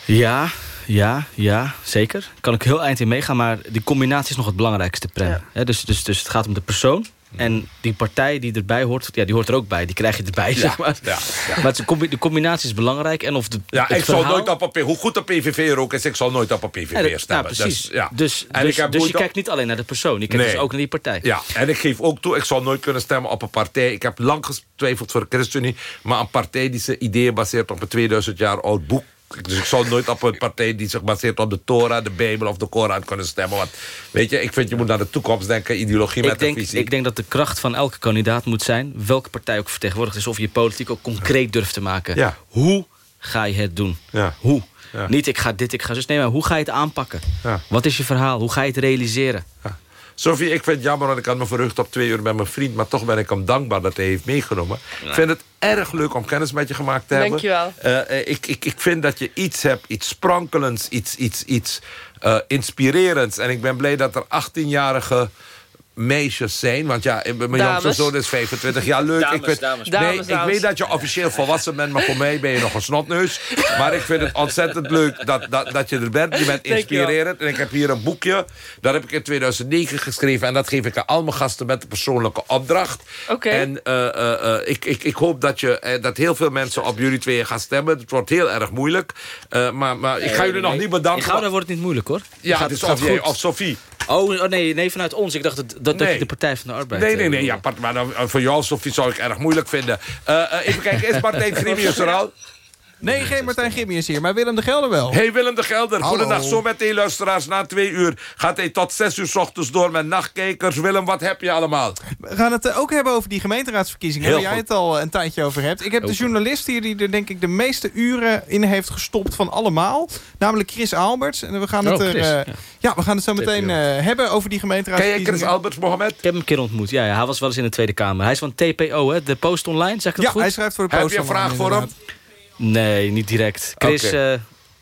Ja, ja, ja, zeker. Kan ik heel eind in meegaan, maar die combinatie is nog het belangrijkste, Prem. Dus, dus, dus het gaat om de persoon. En die partij die erbij hoort, ja, die hoort er ook bij. Die krijg je erbij, zeg maar. ja, ja. Maar het de combinatie is belangrijk. En of de, Ja, ik zal nooit op een P- Hoe goed de PVV er ook is, ik zal nooit op een PVV Ja, dat- stemmen. nou, precies. Dus, ja. Dus, En dus, dus je kijkt niet alleen naar de persoon. Je kijkt Nee. dus ook naar die partij. Ja, en ik geef ook toe, ik zal nooit kunnen stemmen op een partij. Ik heb lang getwijfeld voor de ChristenUnie. Maar een partij die zijn ideeën baseert op een 2000 jaar oud boek. Dus ik zal nooit op een partij die zich baseert op de Torah, de Bijbel of de Koran kunnen stemmen. Want weet je, ik vind je moet naar de toekomst denken, ideologie met denk, een visie. ik denk dat de kracht van elke kandidaat moet zijn... welke partij ook vertegenwoordigd is... of je politiek ook concreet durft te maken. Ja. Hoe ga je het doen? Ja. Hoe? Ja. Niet ik ga dit, ik ga zus. Nee, maar hoe ga je het aanpakken? Wat is je verhaal? Hoe ga je het realiseren? Sophie, ik vind het jammer, want ik had me verheugd op twee uur met mijn vriend... maar toch ben ik hem dankbaar dat hij heeft meegenomen. Ik vind het erg leuk om kennis met je gemaakt te hebben. Dankjewel. Eh, ik, ik, ik vind dat je iets hebt, iets sprankelends, iets, iets, iets eh, inspirerends. En ik ben blij dat er 18-jarige meisjes zijn. Want ja, mijn jongste zoon is 25 jaar leuk. Dames, ik weet, dames. nee, Dames, ik dames. weet dat je officieel volwassen bent, maar voor mij ben je nog een snotneus. Maar ik vind het ontzettend leuk dat, dat, dat je er bent. Je bent inspirerend. En ik heb hier een boekje. Dat heb ik in 2009 geschreven. En dat geef ik aan al mijn gasten met de persoonlijke opdracht. Oké. En eh, eh, eh, ik, ik, ik hoop dat, je, dat heel veel mensen op jullie tweeën gaan stemmen. Het wordt heel erg moeilijk. Eh, maar maar ik ga jullie nog niet bedanken. In Gouda wordt het niet moeilijk, hoor. ja, gaat, dus gaat of, of Sophie. Oh, oh, nee, nee, vanuit ons. Ik dacht dat, dat, dat Nee. je de Partij van de Arbeid... Nee, eh, nee, nee. Ja, maar dan, eh, voor jou, Sophie, zou ik erg moeilijk vinden. Eh, eh, even kijken, is Martijn Grimius er al? Nee, geen Martijn Gimmius hier, maar Willem de Gelder wel. Hey Willem de Gelder, Hallo. goedendag. Zo meteen luisteraars, na twee uur gaat hij tot zes uur 's ochtends door met nachtkijkers. Willem, wat heb je allemaal? We gaan het eh, ook hebben over die gemeenteraadsverkiezingen... Heel waar jij het al een tijdje over hebt. Ik heb de journalist hier die er denk ik de meeste uren in heeft gestopt van allemaal. Namelijk Chris Alberts. En we gaan het, Oh, er, eh, ja. ja. we gaan het zo meteen eh, hebben over die Ken jij gemeenteraadsverkiezingen. Chris Alberts, Mohammed? Ik heb hem een keer ontmoet. Ja, ja, hij was wel eens in de Tweede Kamer. Hij is van TPO, hè? De Post Online, zeg ik dat Ja, goed? hij schrijft voor de Heb Post je een online, vraag voor hem? Nee, niet direct. Chris, eh,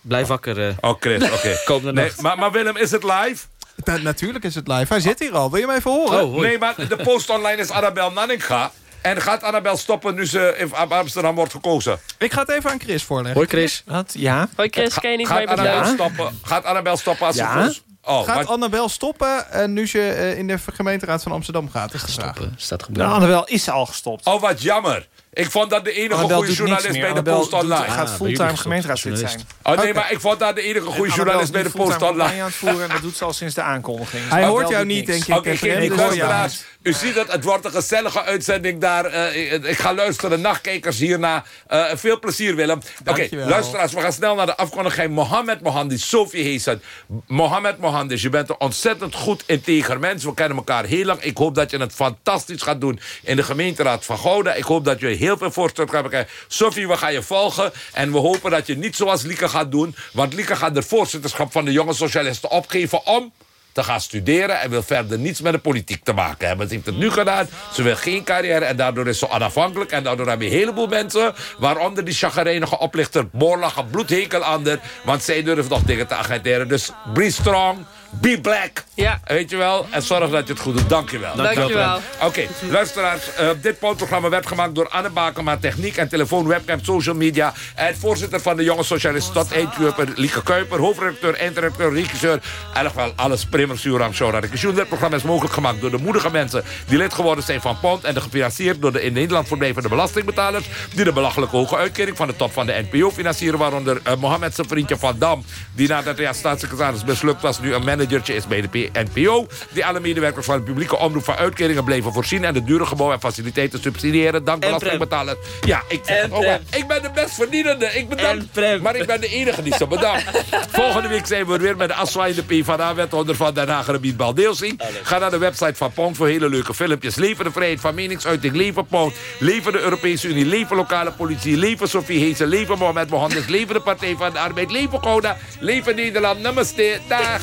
blijf wakker. eh. Oh, Chris, oké. Komende Nee, nacht. maar, maar Willem, is het live? Na- natuurlijk is het live. Hij zit hier al. Wil je hem even horen? Oh. Nee, maar de post online is Annabel Nanninga. En gaat Annabel stoppen nu ze in Amsterdam wordt gekozen? Ik ga het even aan Chris voorleggen. Hoi Chris. Wat? Ja? Hoi Chris, ken je niet, bent Annabel, stoppen, gaat Annabel stoppen als Ja. ze? Oh, Gaat Annabel stoppen eh, nu ze eh, in de gemeenteraad van Amsterdam gaat? Is. Stoppen, staat Nou, geboren. Annabel is al gestopt. oh, wat jammer. Ik vond dat de enige Annabel goede journalist meer. bij de Annabel post doet- online. gaat Ah, fulltime gemeenteraadslid journalist. zijn. Oh nee, maar ik vond dat de enige goede journalist bij de post online. campagne aan het voeren en dat doet ze al sinds de aankondiging. Hij Annabel hoort jou niet, denk ik. Oké, luisteraars. U ziet het, het wordt een gezellige uitzending daar. eh, ik ga luisteren, nachtkijkers hierna. Eh, veel plezier, Willem. Oké, luisteraars, we gaan snel naar de afkondiging. Mohammed Mohandis, Sophie Heesen. Mohammed Mohandis, je bent een ontzettend goed integer mens. We kennen elkaar heel lang. Ik hoop dat je het fantastisch gaat doen in de gemeenteraad van Gouda. Ik hoop dat je heel veel voorstellen gaat krijgen. Sophie, we gaan je volgen. En we hopen dat je niet zoals Lieke gaat doen. Want Lieke gaat de voorzitterschap van de jonge socialisten opgeven om te gaan studeren en wil verder niets met de politiek te maken hebben. Ze heeft het nu gedaan, ze wil geen carrière en daardoor is ze onafhankelijk. En daardoor hebben we een heleboel mensen, waaronder die chagrijnige oplichter Borlach, bloedhekel haar, want zij durft nog dingen te agiteren. Dus be strong, be black, Ja. weet je wel, en zorg dat je het goed doet. Dank je wel. Dankjewel. Oké, luisteraars, eh, dit programma werd gemaakt door Anne Bakema, techniek en telefoon, webcam, social media. En voorzitter van de Jonge Socialisten Stad Eindkuiper, Lieke Kuiper, hoofdredacteur, eindredacteur, regisseur. En nog wel alles primer Surang Show. Dit programma is mogelijk gemaakt door de moedige mensen die lid geworden zijn van POND en de gefinancierd door de in Nederland verblijvende belastingbetalers die de belachelijke hoge uitkering van de top van de NPO financieren, waaronder eh, Mohammed zijn vriendje Van Dam, die nadat hij als staatssecretaris beslukt was, nu een managertje is bij de P- NPO, die alle medewerkers van de publieke omroep van uitkeringen bleven voorzien en de dure gebouwen en faciliteiten subsidiëren, dank belastingbetalers. Ja, ik, En Prem. ik ben de best verdienende. Ik bedank, maar ik ben de enige die ze bedankt. Volgende week zijn we weer met de afzwaaiende PvdA-wethouder van Den Haag, Rebied Baldeelsi. Ga naar de website van Pont voor hele leuke filmpjes. Leven de vrijheid van meningsuiting, leven Pont, leven de Europese Unie, leven lokale politie, leven Sofie Heesen, leven Mohamed Mohandes, leven de Partij van de Arbeid, leven Gouda, leven Nederland. Namaste, dag.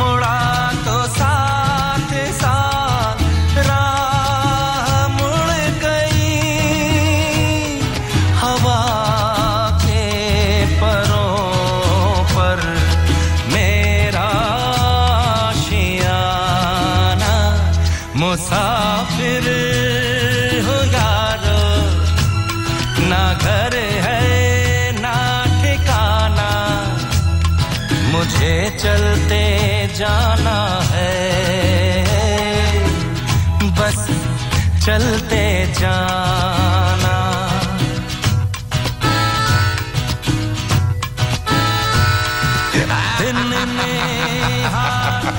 enamorado. जाना है। बस चलते जाना। दिन में हाथ